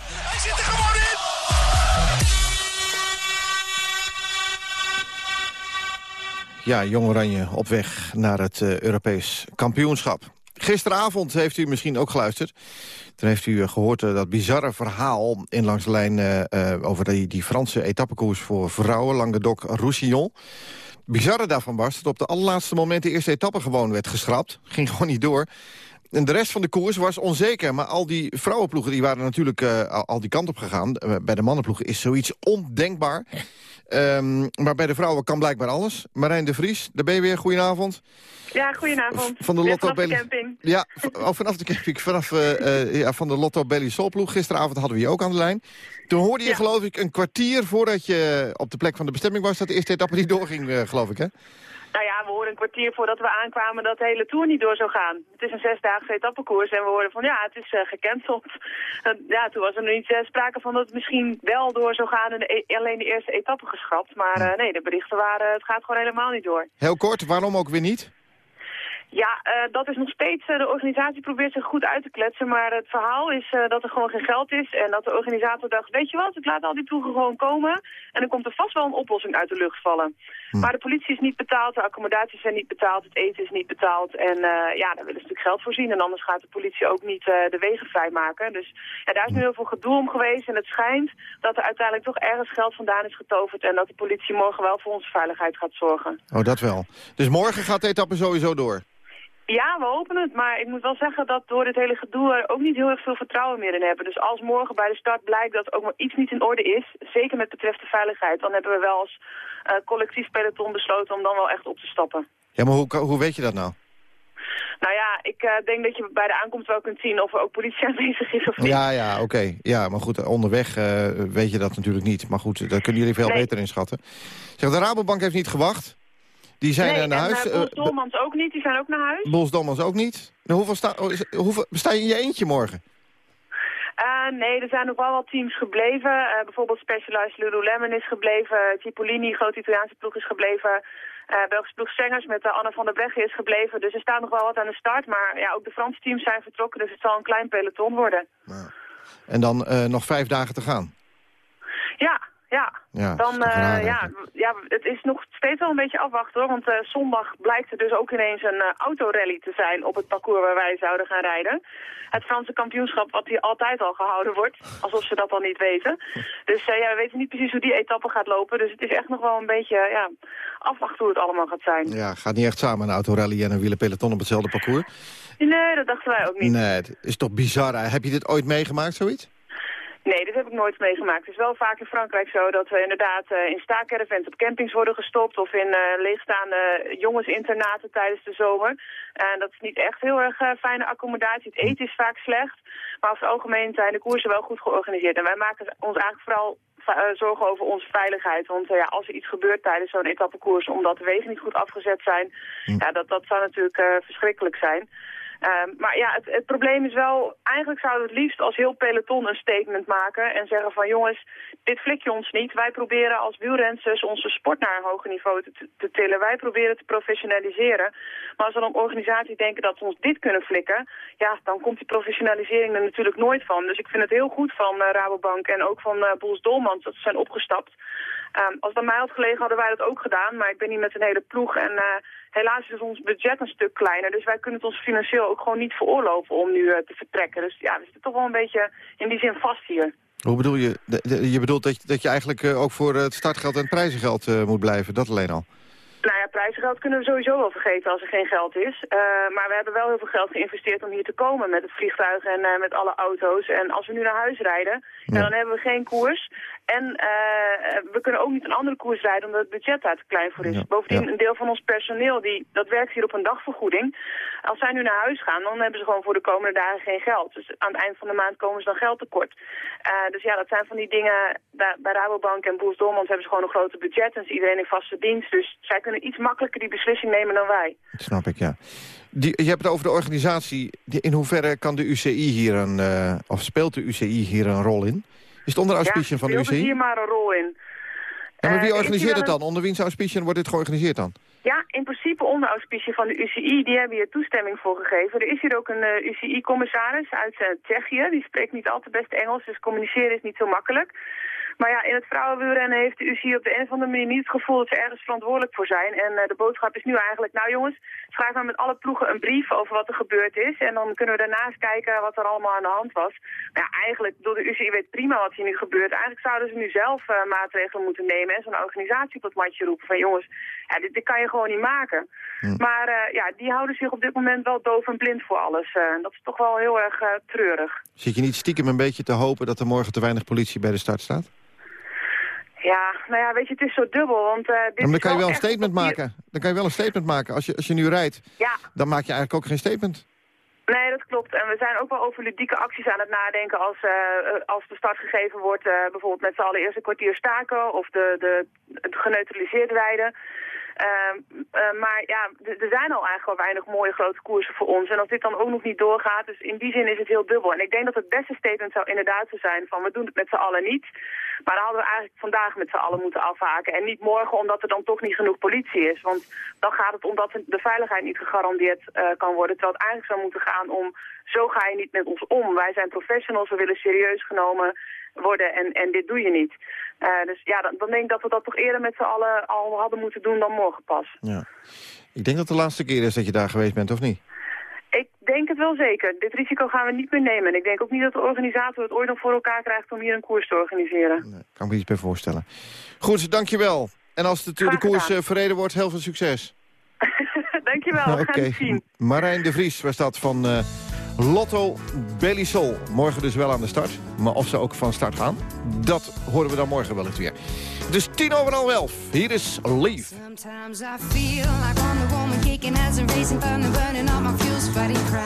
Ja, Jong Oranje op weg naar het eh, Europees kampioenschap. Gisteravond heeft u misschien ook geluisterd. Toen heeft u eh, gehoord eh, dat bizarre verhaal in langs de lijn... over die, die Franse etappekoers voor vrouwen, Languedoc-Roussillon. Bizarre daarvan was dat op de allerlaatste moment... de eerste etappe gewoon werd geschrapt. Ging gewoon niet door. En de rest van de koers was onzeker. Maar al die vrouwenploegen die waren natuurlijk al, die kant op gegaan. Bij de mannenploegen is zoiets ondenkbaar. Ehm, maar bij de vrouwen kan blijkbaar alles. Marijn de Vries, daar ben je weer. Goedenavond. Ja, goedenavond. Van de Weer Lotto vanaf de camping. Ja, oh, vanaf de camping. Vanaf, eh, eh, ja, van de Lotto Belly Solploeg. Gisteravond hadden we je ook aan de lijn. Toen hoorde je geloof ik een kwartier voordat je op de plek van de bestemming was... dat de eerste etappe niet doorging, eh, geloof ik, hè? Nou ja, we hoorden een kwartier voordat we aankwamen dat de hele Tour niet door zou gaan. Het is een zesdaagse etappekoers en we hoorden van ja, het is eh, gecanceld. Ja, toen was er nog niet eh, sprake van dat het misschien wel door zou gaan en de e- alleen de eerste etappe geschrapt. Maar eh, nee, de berichten waren het gaat gewoon helemaal niet door. Heel kort, waarom ook weer niet? Ja, eh, dat is nog steeds, eh, de organisatie probeert zich goed uit te kletsen, maar het verhaal is eh, dat er gewoon geen geld is en dat de organisator dacht, weet je wat, ik laat al die ploegen gewoon komen en dan komt er vast wel een oplossing uit de lucht vallen. Maar de politie is niet betaald, de accommodaties zijn niet betaald, het eten is niet betaald en ja, daar willen ze natuurlijk geld voor zien en anders gaat de politie ook niet de wegen vrijmaken. Dus ja, daar is nu heel veel gedoe om geweest en het schijnt dat er uiteindelijk toch ergens geld vandaan is getoverd en dat de politie morgen wel voor onze veiligheid gaat zorgen. Oh, dat wel. Dus morgen gaat de etappe sowieso door. Ja, we hopen het. Maar ik moet wel zeggen dat door dit hele gedoe er ook niet heel erg veel vertrouwen meer in hebben. Dus als morgen bij de start blijkt dat ook maar iets niet in orde is, zeker met betreft de veiligheid, dan hebben we wel als eh, collectief peloton besloten om dan wel echt op te stappen. Ja, maar hoe, hoe weet je dat nou? Nou ja, ik eh, denk dat je bij de aankomst wel kunt zien of er ook politie (laughs) aanwezig is of niet. Ja, ja, oké. Ja, maar goed, onderweg eh, weet je dat natuurlijk niet. Maar goed, daar kunnen jullie veel Nee. beter inschatten. Zeg, de Rabobank heeft niet gewacht. Die zijn nee, er naar huis. eh, Eh, Bols Dolmans ook niet, die zijn ook naar huis. Dommels ook niet. Nou, hoeveel sta, oh, hoeveel, sta je in je eentje morgen? Eh, nee, er zijn nog wel wat teams gebleven. Eh, bijvoorbeeld Specialized Lululemon is gebleven. Cipollini, grote Italiaanse ploeg, is gebleven. Eh Belgische ploeg Stengers met eh, Anne van der Breggen is gebleven. Dus er staat nog wel wat aan de start. Maar ja, ook de Franse teams zijn vertrokken. Dus het zal een klein peloton worden. En dan eh, nog vijf dagen te gaan. Ja, ja. Dan, raar, ja, ja, het is nog steeds wel een beetje afwachten hoor. Want eh, zondag blijkt er dus ook ineens een eh, autorally te zijn op het parcours waar wij zouden gaan rijden. Het Franse kampioenschap wat hier altijd al gehouden wordt. Alsof ze dat al niet weten. Dus ja, we weten niet precies hoe die etappe gaat lopen. Dus het is echt nog wel een beetje ja, afwachten hoe het allemaal gaat zijn. Ja, gaat niet echt samen een autorally en een wielerpeloton op hetzelfde parcours. Nee, dat dachten wij ook niet. Nee, het is toch bizar. hè? Heb je dit ooit meegemaakt, zoiets? Nee, dit heb ik nooit meegemaakt. Het is wel vaak in Frankrijk zo dat we inderdaad eh, in staakcaravans op campings worden gestopt... of in eh, leegstaande jongensinternaten tijdens de zomer. En dat is niet echt heel erg eh, fijne accommodatie. Het eten is vaak slecht, maar over het algemeen zijn de koersen wel goed georganiseerd. En wij maken ons eigenlijk vooral zorgen over onze veiligheid. Want ja, als er iets gebeurt tijdens zo'n etappekoers... omdat de wegen niet goed afgezet zijn, ja, dat, dat zou natuurlijk verschrikkelijk zijn... Ehm, maar ja, het, het probleem is wel, eigenlijk zouden we het liefst als heel peloton een statement maken en zeggen van jongens, dit flik je ons niet. Wij proberen als wielrensters onze sport naar een hoger niveau te, tillen. Wij proberen te professionaliseren. Maar als dan organisaties denken dat ze ons dit kunnen flikken, ja, dan komt die professionalisering er natuurlijk nooit van. Dus ik vind het heel goed van eh, Rabobank en ook van eh Boels Dolmans dat ze zijn opgestapt. Ehm, als het aan mij had gelegen hadden wij dat ook gedaan, maar ik ben hier met een hele ploeg en eh, helaas is ons budget een stuk kleiner. Dus wij kunnen het ons financieel ook gewoon niet veroorloven om nu eh, te vertrekken. Dus ja, we zitten toch wel een beetje in die zin vast hier. Hoe bedoel je? Je bedoelt dat je, dat je eigenlijk eh, ook voor het startgeld en het prijzengeld eh, moet blijven. Dat alleen al. Nou ja, prijzengeld kunnen we sowieso wel vergeten als er geen geld is. Maar we hebben wel heel veel geld geïnvesteerd om hier te komen met het vliegtuig en met alle auto's. En als we nu naar huis rijden, ja, dan hebben we geen koers. En eh, we kunnen ook niet een andere koers rijden omdat het budget daar te klein voor is. Bovendien, een deel van ons personeel, die, dat werkt hier op een dagvergoeding. Als zij nu naar huis gaan, dan hebben ze gewoon voor de komende dagen geen geld. Dus aan het eind van de maand komen ze dan geld tekort. Eh, dus ja, dat zijn van die dingen. Bij, bij Rabobank en Boers Dolmans hebben ze gewoon een grote budget. En is iedereen in vaste dienst. Dus zij kunnen iets makkelijker die beslissing nemen dan wij. Dat snap ik, ja. Die, je hebt het over de organisatie. In hoeverre kan de UCI hier een... eh, of speelt de UCI hier een rol in? Is het onder auspiciën ja, van de UCI? hier maar een rol in. Ja, maar Eh, wie hier organiseert het dan? Onder wiens auspiciën wordt dit georganiseerd dan? Ja, in principe onder auspicie van de UCI. Die hebben hier toestemming voor gegeven. Er is hier ook een eh, UCI-commissaris uit eh, Tsjechië. Die spreekt niet al te best Engels, dus communiceren is niet zo makkelijk. Maar ja, in het vrouwenwielrennen heeft de UCI op de een of andere manier niet het gevoel dat ze ergens verantwoordelijk voor zijn. En eh, de boodschap is nu eigenlijk, nou jongens, schrijf maar met alle ploegen een brief over wat er gebeurd is. En dan kunnen we daarnaast kijken wat er allemaal aan de hand was. Maar ja, eigenlijk, door de UCI weet prima wat hier nu gebeurt. Eigenlijk zouden ze nu zelf eh, maatregelen moeten nemen en zo'n organisatie op het matje roepen van jongens, ja, dit, dit kan je gewoon niet maken. Maar eh, ja, die houden zich op dit moment wel doof en blind voor alles. En dat is toch wel heel erg treurig. Zit je niet stiekem een beetje te hopen dat er morgen te weinig politie bij de start staat? Ja, nou ja, weet je, het is zo dubbel, want eh, dit maar dan kan je wel een statement papier- maken. Dan kan je wel een statement maken. Als je, als je nu rijdt, Ja, dan maak je eigenlijk ook geen statement. Nee, dat klopt. En we zijn ook wel over ludieke acties aan het nadenken als, eh, eh, als de start gegeven wordt. bijvoorbeeld met z'n allen eerst een kwartier staken of de, de, het geneutraliseerd rijden. Ehm, eh, maar ja, er zijn al eigenlijk wel weinig mooie grote koersen voor ons. En als dit dan ook nog niet doorgaat, dus in die zin is het heel dubbel. En ik denk dat het beste statement zou inderdaad zo zijn van we doen het met z'n allen niet. Maar dan hadden we eigenlijk vandaag met z'n allen moeten afhaken. En niet morgen omdat er dan toch niet genoeg politie is. Want dan gaat het om dat de veiligheid niet gegarandeerd eh, kan worden. Terwijl het eigenlijk zou moeten gaan om zo ga je niet met ons om. Wij zijn professionals, we willen serieus genomen worden en, en dit doe je niet. Eh, dus ja, dan, dan denk ik dat we dat toch eerder met z'n allen al hadden moeten doen dan morgen pas. Ja. Ik denk dat het de laatste keer is dat je daar geweest bent, of niet? Ik denk het wel zeker. Dit risico gaan we niet meer nemen. En ik denk ook niet dat de organisator het ooit nog voor elkaar krijgt om hier een koers te organiseren. Kan ik me iets bij voorstellen. Goed, dankjewel. En als de, de koers eh, verreden wordt, heel veel succes. (laughs) Dankjewel, we gaan zien. Marijn de Vries was dat van eh, Lotto Belisol. Morgen dus wel aan de start. Maar of ze ook van start gaan, dat horen we dan morgen wellicht weer. Dus tien over half elf. Hier is Leave. Sometimes I feel like Wonder Woman kicking as a burning all my fuels, the the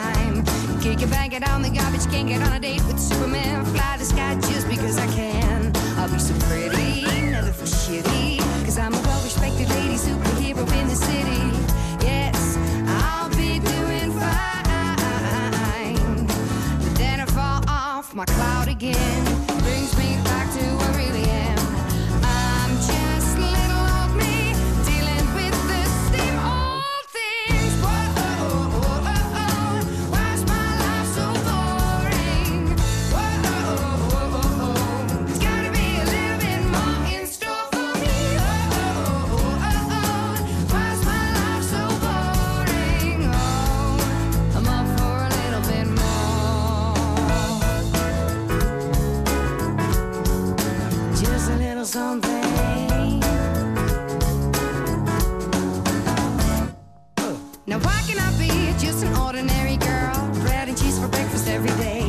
I'm my cloud again. Brings me Now why can I be just an ordinary girl? Bread and cheese for breakfast every day.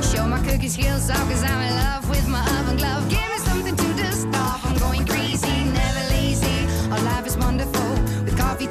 Show my cookie skills off cause I'm in love with my oven glove. Give me something to dust. I'm going crazy, never lazy. Our life is wonderful. With coffee,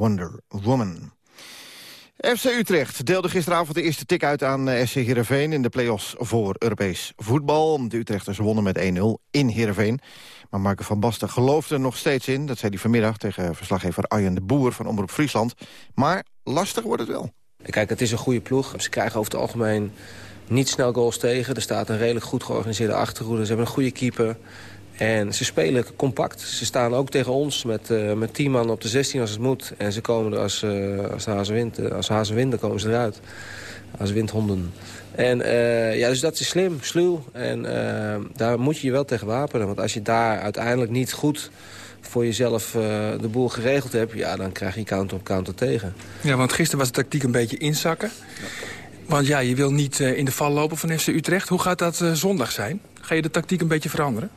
Wonder Woman. FC Utrecht deelde gisteravond de eerste tik uit aan eh, SC Heerenveen... in de play-offs voor Europees voetbal. De Utrechters wonnen met 1-0 in Heerenveen. Maar Marco van Basten geloofde er nog steeds in. Dat zei hij vanmiddag tegen verslaggever Arjen de Boer van Omroep Friesland. Maar lastig wordt het wel. Kijk, het is een goede ploeg. Ze krijgen over het algemeen niet snel goals tegen. Er staat een redelijk goed georganiseerde achterhoede. Ze hebben een goede keeper. En ze spelen compact. Ze staan ook tegen ons met, uh, met 10 man op de 16 als het moet. En ze komen er als, uh, als hazenwind. Uh, als hazenwind, dan komen ze eruit. Als windhonden. En ja, dus dat is slim, sluw. En daar moet je je wel tegen wapenen. Want als je daar uiteindelijk niet goed voor jezelf de boel geregeld hebt... ja, dan krijg je counter op counter tegen. Ja, want gisteren was de tactiek een beetje inzakken. Want ja, je wil niet in de val lopen van FC Utrecht. Hoe gaat dat zondag zijn? Ga je de tactiek een beetje veranderen?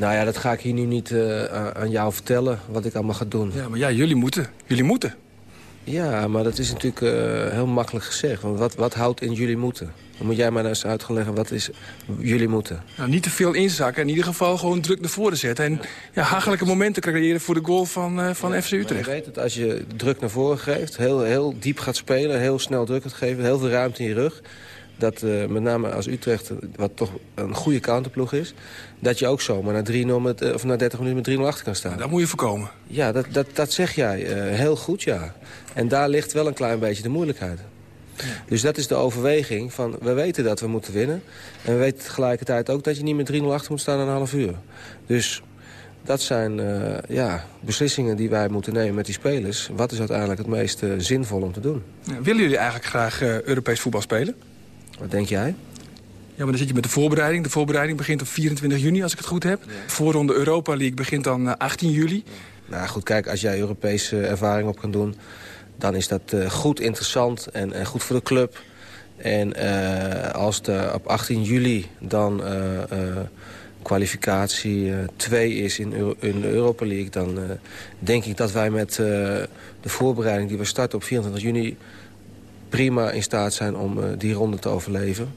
Nou ja, dat ga ik hier nu niet uh, aan jou vertellen, wat ik allemaal ga doen. Ja, maar ja, jullie moeten. Jullie moeten. Ja, maar dat is natuurlijk uh, heel makkelijk gezegd. Want wat, wat houdt in jullie moeten? Dan moet jij maar eens uit gaan leggen, wat is jullie moeten? Nou, niet te veel inzakken. In ieder geval gewoon druk naar voren zetten. En ja, hachelijke momenten creëren voor de goal van, uh, van ja, FC Utrecht. Je weet het, als je druk naar voren geeft, heel, heel diep gaat spelen... heel snel druk gaat geven, heel veel ruimte in je rug dat uh, met name als Utrecht, wat toch een goede counterploeg is... dat je ook zomaar na, 3 met, uh, of na 30 minuten met 3-0 achter kan staan. Dat moet je voorkomen. Ja, dat, dat, dat zeg jij. Uh, heel goed, ja. En daar ligt wel een klein beetje de moeilijkheid. Ja. Dus dat is de overweging van, we weten dat we moeten winnen. En we weten tegelijkertijd ook dat je niet met 3-0 achter moet staan na een half uur. Dus dat zijn uh, ja, beslissingen die wij moeten nemen met die spelers. Wat is uiteindelijk het meest uh, zinvol om te doen? Ja, willen jullie eigenlijk graag uh, Europees voetbal spelen? Wat denk jij? Ja, maar dan zit je met de voorbereiding. De voorbereiding begint op 24 juni, als ik het goed heb. Ja. Voorronde Europa League begint dan 18 juli. Ja. Nou goed, kijk, als jij Europese ervaring op kan doen... dan is dat uh, goed interessant en, goed voor de club. En uh, als er op 18 juli dan uh, kwalificatie 2 is in, Euro in, de Europa League... dan denk ik dat wij met de voorbereiding die we starten op 24 juni prima in staat zijn om uh, die ronde te overleven.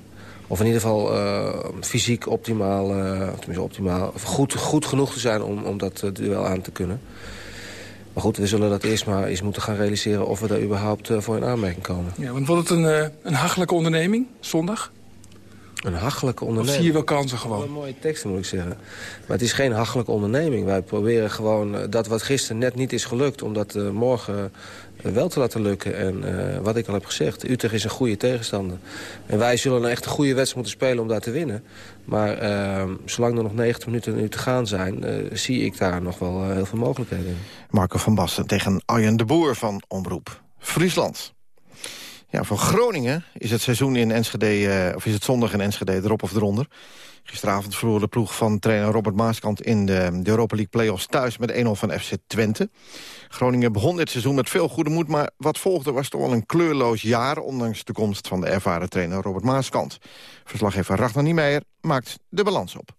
Of in ieder geval uh, fysiek optimaal, uh, tenminste optimaal, of goed, goed genoeg te zijn om, om dat duel aan te kunnen. Maar goed, we zullen dat eerst maar eens moeten gaan realiseren of we daar überhaupt voor in aanmerking komen. Ja, want wordt het een, een hachelijke onderneming, zondag? Een hachelijke onderneming? Of zie je wel kansen gewoon? Wel mooie teksten moet ik zeggen. Maar het is geen hachelijke onderneming. Wij proberen gewoon dat wat gisteren net niet is gelukt... om dat morgen wel te laten lukken. En uh, wat ik al heb gezegd, Utrecht is een goede tegenstander. En wij zullen een echt een goede wedstrijd moeten spelen om daar te winnen. Maar uh, zolang er nog 90 minuten nu te gaan zijn... Uh, zie ik daar nog wel heel veel mogelijkheden in. Marco van Basten tegen Arjen de Boer van Omroep Friesland. Ja, voor Groningen is het seizoen in Enschede, of is het zondag in Enschede erop of eronder. Gisteravond verloor de ploeg van trainer Robert Maaskant in de, de Europa League Playoffs thuis met 1-0 van FC Twente. Groningen begon dit seizoen met veel goede moed, maar wat volgde was toch wel een kleurloos jaar, ondanks de komst van de ervaren trainer Robert Maaskant. Verslaggever Ragnar Niemeyer maakt de balans op.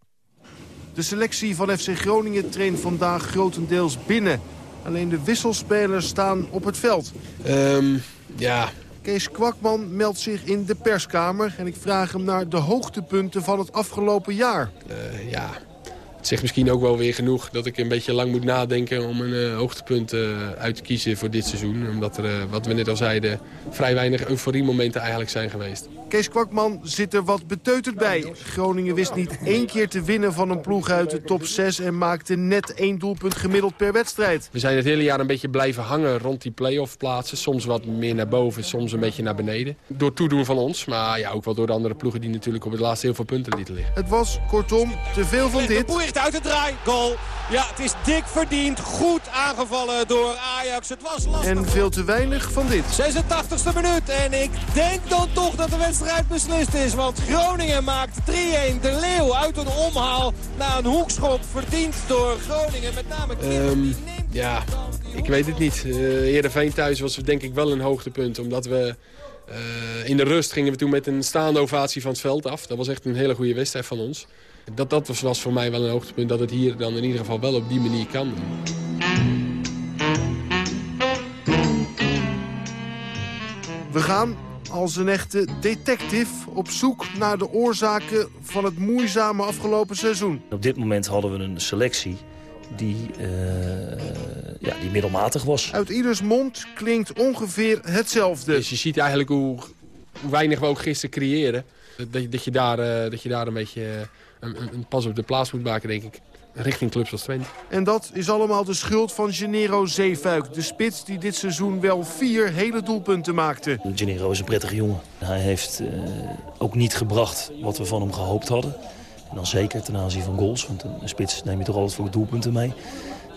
De selectie van FC Groningen traint vandaag grotendeels binnen. Alleen de wisselspelers staan op het veld. Um, ja, Kees Kwakman meldt zich in de perskamer en ik vraag hem naar de hoogtepunten van het afgelopen jaar. Uh, ja, zegt misschien ook wel weer genoeg dat ik een beetje lang moet nadenken om een uh, hoogtepunt uh, uit te kiezen voor dit seizoen. Omdat er, uh, wat we net al zeiden, vrij weinig euforiemomenten eigenlijk zijn geweest. Kees Kwakman zit er wat beteuterd bij. Groningen wist niet één keer te winnen van een ploeg uit de top 6 en maakte net één doelpunt gemiddeld per wedstrijd. We zijn het hele jaar een beetje blijven hangen rond die play-off plaatsen. Soms wat meer naar boven, soms een beetje naar beneden. Door toedoen van ons, maar ja, ook wel door de andere ploegen die natuurlijk op het laatste heel veel punten lieten liggen. Het was kortom te veel van dit. Uit de draai. Goal. Ja, het is dik verdiend. Goed aangevallen door Ajax. Het was lastig. En veel te weinig van dit. 86e minuut. En ik denk dan toch dat de wedstrijd beslist is. Want Groningen maakt 3-1. De Leeuw uit een omhaal na een hoekschop. Verdiend door Groningen. Met name um, Ja, ik weet het niet. Uh, Heerenveen thuis was denk ik wel een hoogtepunt. Omdat we... Uh, in de rust gingen we toen met een staande ovatie van het veld af. Dat was echt een hele goede wedstrijd van ons. Dat, dat was, was voor mij wel een hoogtepunt dat het hier dan in ieder geval wel op die manier kan. We gaan als een echte detective op zoek naar de oorzaken van het moeizame afgelopen seizoen. Op dit moment hadden we een selectie die, eh, ja, die middelmatig was. Uit ieders mond klinkt ongeveer hetzelfde. Dus je ziet eigenlijk hoe, hoe weinig we ook gisteren creëren. Dat, je- dat, je, daar, eh, dat je daar een beetje eh, een, een- pas op de plaats moet maken, denk ik. Richting clubs als Twente. En dat is allemaal de schuld van Gennaro Zeefuik. De spits die dit seizoen wel vier hele doelpunten maakte. Gennaro is een prettige jongen. Hij heeft eh, ook niet gebracht wat we van hem gehoopt hadden. En dan zeker ten aanzien van goals, want een spits neem je toch altijd voor doelpunten mee.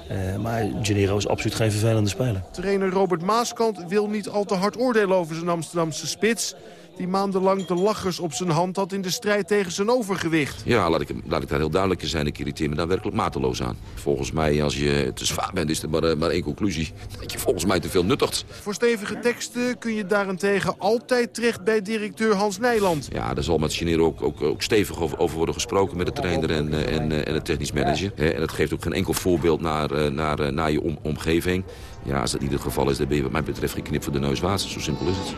Eh, maar Gennaro is absoluut geen vervelende speler. Trainer Robert Maaskant wil niet al te hard oordelen over zijn Amsterdamse spits... die maandenlang de lachers op zijn hand had in de strijd tegen zijn overgewicht. Ja, laat ik, laat ik daar heel duidelijk in zijn. Ik irriteer me daar werkelijk mateloos aan. Volgens mij, als je te zwaar bent, is er maar, eh, maar één conclusie. (laughs) Dat je volgens mij te veel nuttigt. Voor stevige teksten kun je daarentegen altijd terecht bij directeur Hans Nijland. Ja, daar zal met Chinero ook, ook, ook stevig over, worden gesproken met de trainer en, eh, en, eh, en de technisch manager. En dat geeft ook geen enkel voorbeeld naar, naar, naar je om- omgeving. Ja, als dat niet het geval is, dan ben je wat mij betreft geknipt voor de neus water. Zo simpel is het.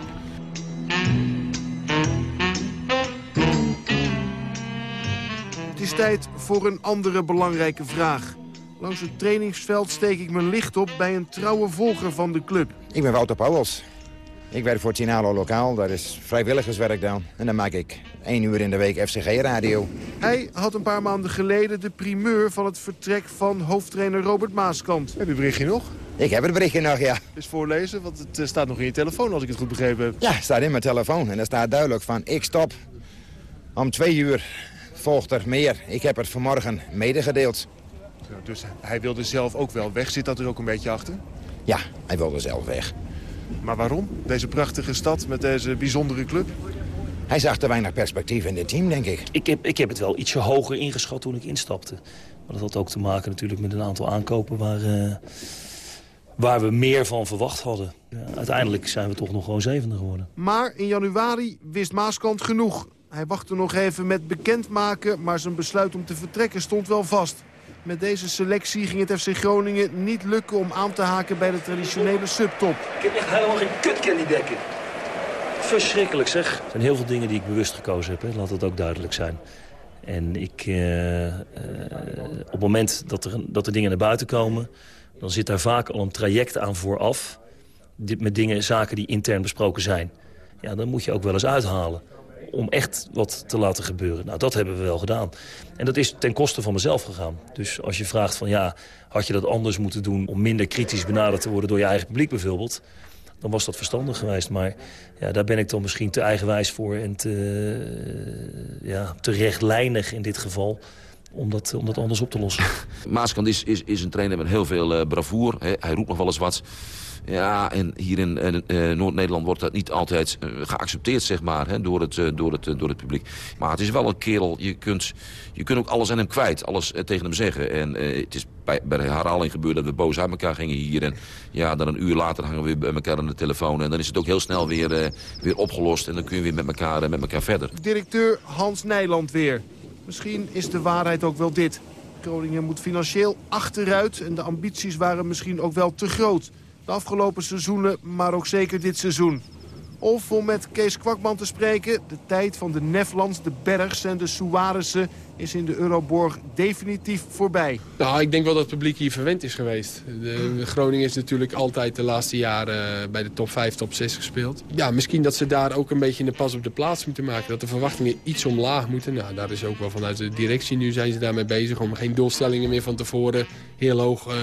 Het is tijd voor een andere belangrijke vraag. Langs het trainingsveld steek ik mijn licht op bij een trouwe volger van de club. Ik ben Wouter Pauwels. Ik werk voor Tinalo Lokaal, dat is vrijwilligerswerk dan. En dan maak ik één uur in de week FCG-radio. Hij had een paar maanden geleden de primeur van het vertrek van hoofdtrainer Robert Maaskant. Heb je het berichtje nog? Ik heb het berichtje nog, ja. Eens voorlezen, want het eh, staat nog in je telefoon als ik het goed begrepen heb. Ja, staat in mijn telefoon. En daar staat duidelijk van, ik stop. Om twee uur volgt er meer. Ik heb het vanmorgen medegedeeld. Dus hij wilde zelf ook wel weg. Zit dat er ook een beetje achter? Ja, hij wilde zelf weg. Maar waarom? Deze prachtige stad met deze bijzondere club? Hij zag te weinig perspectief in dit team, denk ik. Ik heb, ik heb het wel ietsje hoger ingeschat toen ik instapte. Maar dat had ook te maken natuurlijk met een aantal aankopen waar, eh, waar we meer van verwacht hadden. Ja, uiteindelijk zijn we toch nog gewoon zevende geworden. Maar in januari wist Maaskant genoeg. Hij wachtte nog even met bekendmaken, maar zijn besluit om te vertrekken stond wel vast. Met deze selectie ging het FC Groningen niet lukken om aan te haken bij de traditionele subtop. Ik heb echt helemaal geen kut candy dekken. Verschrikkelijk zeg. Er zijn heel veel dingen die ik bewust gekozen heb, hè. laat dat ook duidelijk zijn. En ik, eh, eh, op het moment dat er, dat er dingen naar buiten komen... dan zit daar vaak al een traject aan vooraf. Dit met dingen, zaken die intern besproken zijn. Ja, dan moet je ook wel eens uithalen om echt wat te laten gebeuren. Nou, dat hebben we wel gedaan. En dat is ten koste van mezelf gegaan. Dus als je vraagt van ja, had je dat anders moeten doen... om minder kritisch benaderd te worden door je eigen publiek bijvoorbeeld... dan was dat verstandig geweest. Maar ja, daar ben ik dan misschien te eigenwijs voor... en te, ja, te rechtlijnig in dit geval om dat, om dat anders op te lossen. (laughs) Maaskant is, is, is een trainer met heel veel eh, bravoer. Hij roept nog wel eens wat. Ja, en hier in eh, Noord-Nederland wordt dat niet altijd eh, geaccepteerd, zeg maar, hè, door, het, eh, door, het, door het publiek. Maar het is wel een kerel, je kunt, je kunt ook alles aan hem kwijt, alles tegen hem zeggen. En het is bij, bij herhaling gebeurd dat we boos uit elkaar gingen hier. En ja, dan een uur later hangen we weer bij elkaar aan de telefoon. En dan is het ook heel snel weer, weer opgelost. En dan kun je weer met elkaar, met elkaar verder. Directeur Hans Nijland weer. Misschien is de waarheid ook wel dit. Groningen moet financieel achteruit en de ambities waren misschien ook wel te groot. De afgelopen seizoenen, maar ook zeker dit seizoen. Of om met Kees Kwakman te spreken, de tijd van de Neflands, de Bergs en de Suarezzen is in de Euroborg definitief voorbij. Nou, ik denk wel dat het publiek hier verwend is geweest. De, de Groningen is natuurlijk altijd de laatste jaren bij de top 5, top 6 gespeeld. Ja, misschien dat ze daar ook een beetje een pas op de plaats moeten maken. Dat de verwachtingen iets omlaag moeten. Nou, daar is ook wel vanuit de directie nu zijn ze daarmee bezig... om geen doelstellingen meer van tevoren heel hoog eh,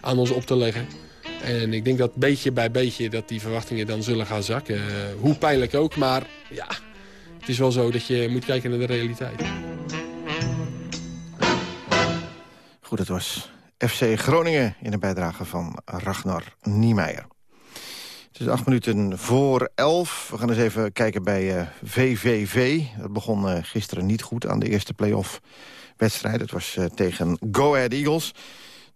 aan ons op te leggen. En ik denk dat beetje bij beetje dat die verwachtingen dan zullen gaan zakken. Eh, hoe pijnlijk ook, maar ja, het is wel zo dat je moet kijken naar de realiteit. Goed, het was FC Groningen in de bijdrage van Ragnar Niemeyer. Het is acht minuten voor elf. We gaan eens even kijken bij eh, VVV. Dat begon eh, gisteren niet goed aan de eerste play-off wedstrijd. Het was eh, tegen Go Ahead Eagles.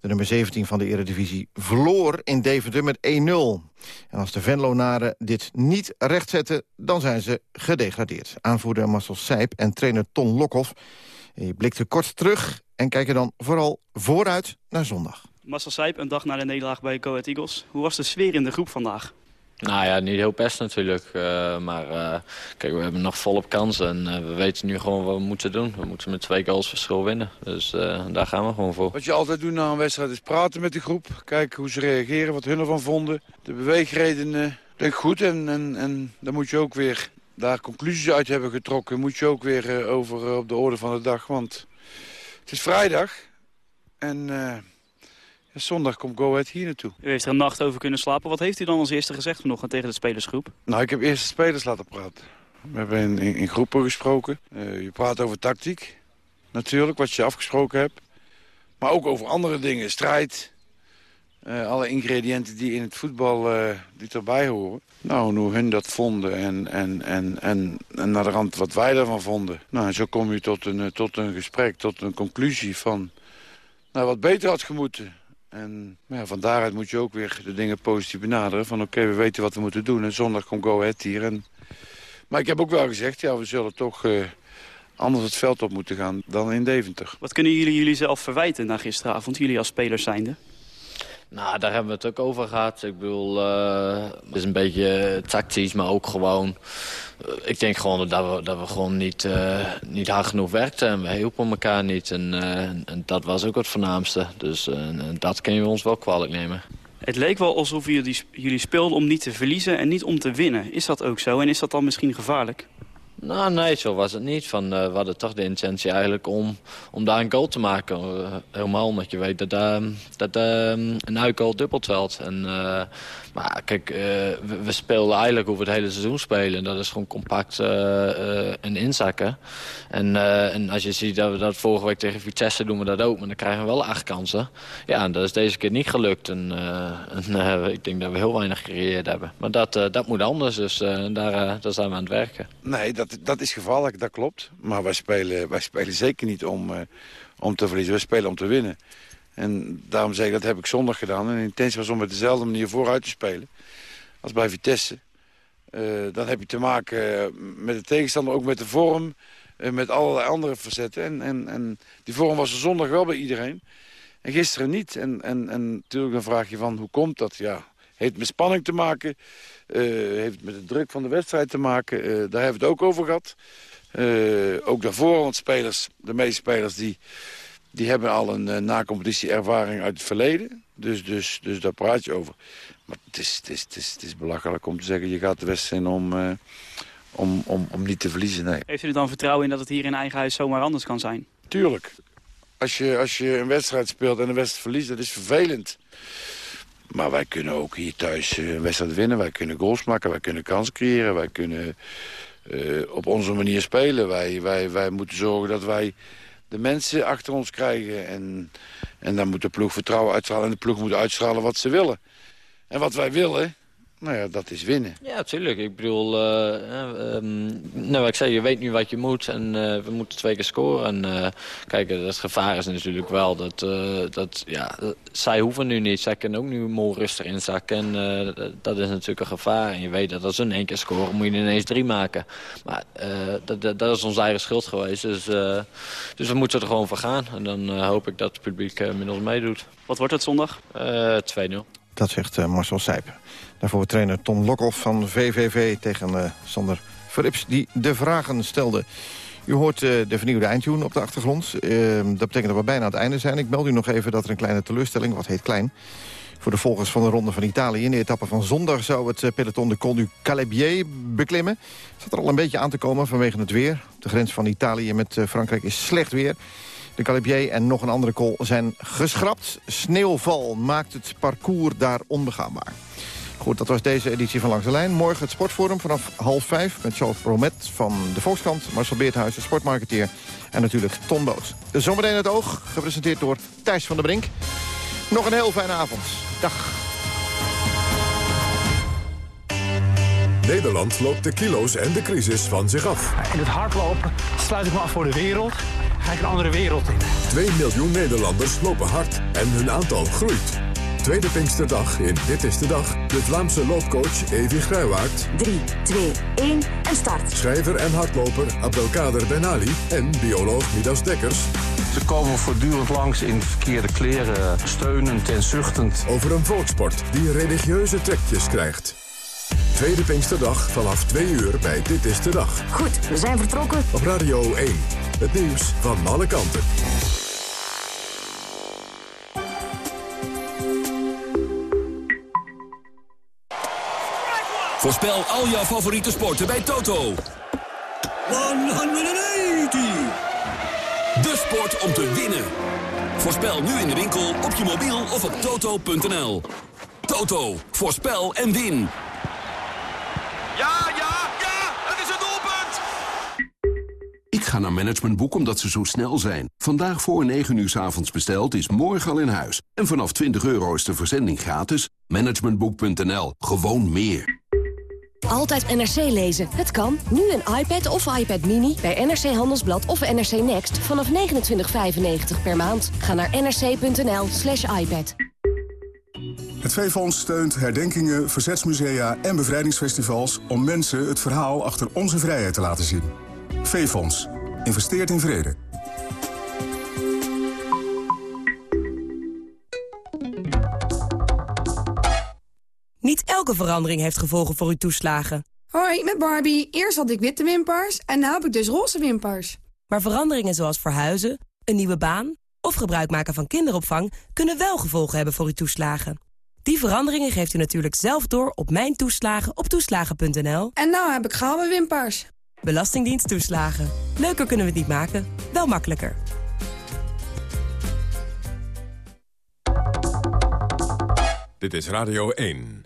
Nummer 17 van de Eredivisie verloor in Deventer met 1-0. En als de Venlonaren dit niet rechtzetten, dan zijn ze gedegradeerd. Aanvoerder Marcel Sijp en trainer Ton Lokhoff je blikte kort terug en kijken dan vooral vooruit naar zondag. Marcel Sijp, een dag na de nederlaag bij Go Eagles. Hoe was de sfeer in de groep vandaag? Nou ja, niet heel best natuurlijk. eh, maar eh, kijk, we hebben nog volop kansen. En eh, we weten nu gewoon wat we moeten doen. We moeten met twee goals verschil winnen. Dus daar gaan we gewoon voor. Wat je altijd doet na een wedstrijd is praten met de groep. Kijken hoe ze reageren, wat hun ervan vonden. De beweegredenen, denk goed. En, en, en dan moet je ook weer daar conclusies uit hebben getrokken. Moet je ook weer over op de orde van de dag. Want het is vrijdag. En ja, zondag komt Go Ahead hier naartoe. U heeft er een nacht over kunnen slapen. Wat heeft u dan als eerste gezegd vanochtend tegen de spelersgroep? Nou, ik heb eerst de spelers laten praten. We hebben in, in, in groepen gesproken. Eh, je praat over tactiek, natuurlijk, wat je afgesproken hebt. Maar ook over andere dingen, strijd. eh, alle ingrediënten die in het voetbal eh, die erbij horen. Nou, en hoe hun dat vonden en, en, en, en, en naar de rand wat wij daarvan vonden. Nou, en zo kom je tot een, tot een gesprek, tot een conclusie van... Nou, wat beter had gemoeten. En ja, van daaruit moet je ook weer de dingen positief benaderen. Van oké, we weten wat we moeten doen. En zondag komt Go Ahead hier. En... Maar ik heb ook wel gezegd, ja, we zullen toch eh, anders het veld op moeten gaan dan in Deventer. Wat kunnen jullie jullie zelf verwijten na gisteravond, jullie als spelers zijnde? Nou, daar hebben we het ook over gehad. Ik bedoel, eh, het is een beetje tactisch, maar ook gewoon... eh, ik denk gewoon dat we, dat we gewoon niet, eh, niet hard genoeg werkten. En we hielpen elkaar niet. En, eh, en dat was ook het voornaamste. Dus eh, dat kun je ons wel kwalijk nemen. Het leek wel alsof jullie, jullie speelden om niet te verliezen en niet om te winnen. Is dat ook zo en is dat dan misschien gevaarlijk? Nou, nee, zo was het niet. Van, eh, we hadden toch de intentie eigenlijk om, om daar een goal te maken. Eh, helemaal omdat je weet dat, uh, dat uh, een uitgoal dubbel telt. En, uh, maar kijk, uh, we, we speelden eigenlijk hoe we het hele seizoen spelen. En dat is gewoon compact uh, en inzakken. En, en als je ziet dat we dat vorige week tegen Vitesse doen we dat ook. Maar dan krijgen we wel acht kansen. Ja, en dat is deze keer niet gelukt. En, ik denk dat we heel weinig gecreëerd hebben. Maar dat, dat moet anders, dus daar, daar zijn we aan het werken. Nee, dat, dat is gevaarlijk, dat klopt. Maar wij spelen, wij spelen zeker niet om, om te verliezen. We spelen om te winnen. En daarom zeg ik, dat heb ik zondag gedaan. En de intentie was om met dezelfde manier vooruit te spelen. Als bij Vitesse. Uh, dan heb je te maken met de tegenstander, ook met de vorm. Uh, met allerlei andere facetten. En, en, en die vorm was er zondag wel bij iedereen. En gisteren niet. En, en, en natuurlijk dan vraag je van, hoe komt dat? Ja, heeft met spanning te maken. Uh, heeft met de druk van de wedstrijd te maken. Daar hebben we het ook over gehad. Ook daarvoor, want spelers, de meeste spelers die, die hebben al een uh, na-competitie ervaring uit het verleden. Dus, dus, dus daar praat je over. Maar het is, het, is, het, is, het is belachelijk om te zeggen, je gaat de wedstrijd om, uh, om, om, om niet te verliezen. Nee. Heeft u er dan vertrouwen in dat het hier in eigen huis zomaar anders kan zijn? Tuurlijk. Als je, als je een wedstrijd speelt en een wedstrijd verliest, dat is vervelend. Maar wij kunnen ook hier thuis een wedstrijd winnen. Wij kunnen goals maken, wij kunnen kansen creëren. Wij kunnen uh, op onze manier spelen. Wij, wij, wij moeten zorgen dat wij de mensen achter ons krijgen. En, en dan moet de ploeg vertrouwen uitstralen. En de ploeg moet uitstralen wat ze willen. En wat wij willen, nou ja, dat is winnen. Ja, tuurlijk. Ik bedoel, uh, um, nou, ik zei, je weet nu wat je moet en uh, we moeten twee keer scoren. En uh, kijk, het gevaar is natuurlijk wel dat, dat ja, zij hoeven nu niet. Zij kunnen ook nu mooi rustig inzakken en dat is natuurlijk een gevaar. En je weet dat als ze in één keer scoren, moet je ineens drie maken. Maar dat, dat, dat, is onze eigen schuld geweest. Dus, dus we moeten er gewoon voor gaan. En dan hoop ik dat het publiek met ons meedoet. Wat wordt het zondag? 2-0. Dat zegt uh, Marcel Sijpen. Daarvoor trainer Tom Lokhoff van VVV tegen uh, Sander Verrips... die de vragen stelde. U hoort uh, de vernieuwde eindtune op de achtergrond. dat betekent dat we bijna aan het einde zijn. Ik meld u nog even dat er een kleine teleurstelling, wat heet klein... voor de volgers van de Ronde van Italië. In de etappe van zondag zou het peloton de Col du Calabier beklimmen. Het zat er al een beetje aan te komen vanwege het weer. De grens van Italië met Frankrijk is slecht weer... De Calibier en nog een andere col zijn geschrapt. Sneeuwval maakt het parcours daar onbegaanbaar. Goed, dat was deze editie van Langs de Lijn. Morgen het Sportforum vanaf half vijf met Charles Bromet van de Volkskrant... Marcel Beerthuizen, sportmarketeer en natuurlijk Ton Boos. Zometeen het oog, gepresenteerd door Thijs van der Brink. Nog een heel fijne avond. Dag. Nederland loopt de kilo's en de crisis van zich af. In het hardlopen sluit ik me af voor de wereld. Ga ik een andere wereld in. 2 miljoen Nederlanders lopen hard en hun aantal groeit. Tweede Pinksterdag in Dit is de Dag. De Vlaamse loopcoach Evi Gruiwaard. 3, 2, 1 en start. Schrijver en hardloper Abdelkader Benali. En bioloog Midas Dekkers. Ze komen voortdurend langs in verkeerde kleren, steunend en zuchtend. Over een volksport die religieuze trekjes krijgt. Tweede Pinksterdag vanaf 2 uur bij Dit is de Dag. Goed, we zijn vertrokken. Op Radio 1. Het nieuws van alle kanten. Voorspel al jouw favoriete sporten bij Toto. 180! De sport om te winnen. Voorspel nu in de winkel, op je mobiel of op toto.nl. Toto, voorspel en win. Ja, ja, ja, het is een doelpunt! Ik ga naar Managementboek omdat ze zo snel zijn. Vandaag voor 9 uur s avonds besteld is morgen al in huis. En vanaf 20 euro is de verzending gratis. Managementboek.nl. Gewoon meer. Altijd NRC lezen. Het kan. Nu een iPad of iPad Mini bij NRC Handelsblad of NRC Next vanaf 29,95 per maand. Ga naar nrc.nl slash iPad. Het V-Fonds steunt herdenkingen, verzetsmusea en bevrijdingsfestivals... om mensen het verhaal achter onze vrijheid te laten zien. V-Fonds. Investeert in vrede. Niet elke verandering heeft gevolgen voor uw toeslagen. Hoi, met Barbie. Eerst had ik witte wimpers en nu heb ik dus roze wimpers. Maar veranderingen zoals verhuizen, een nieuwe baan... of gebruik maken van kinderopvang... kunnen wel gevolgen hebben voor uw toeslagen. Die veranderingen geeft u natuurlijk zelf door op Mijn Toeslagen op toeslagen.nl. En nou heb ik gouden wimpers. Belastingdienst toeslagen. Leuker kunnen we het niet maken, wel makkelijker. Dit is Radio 1.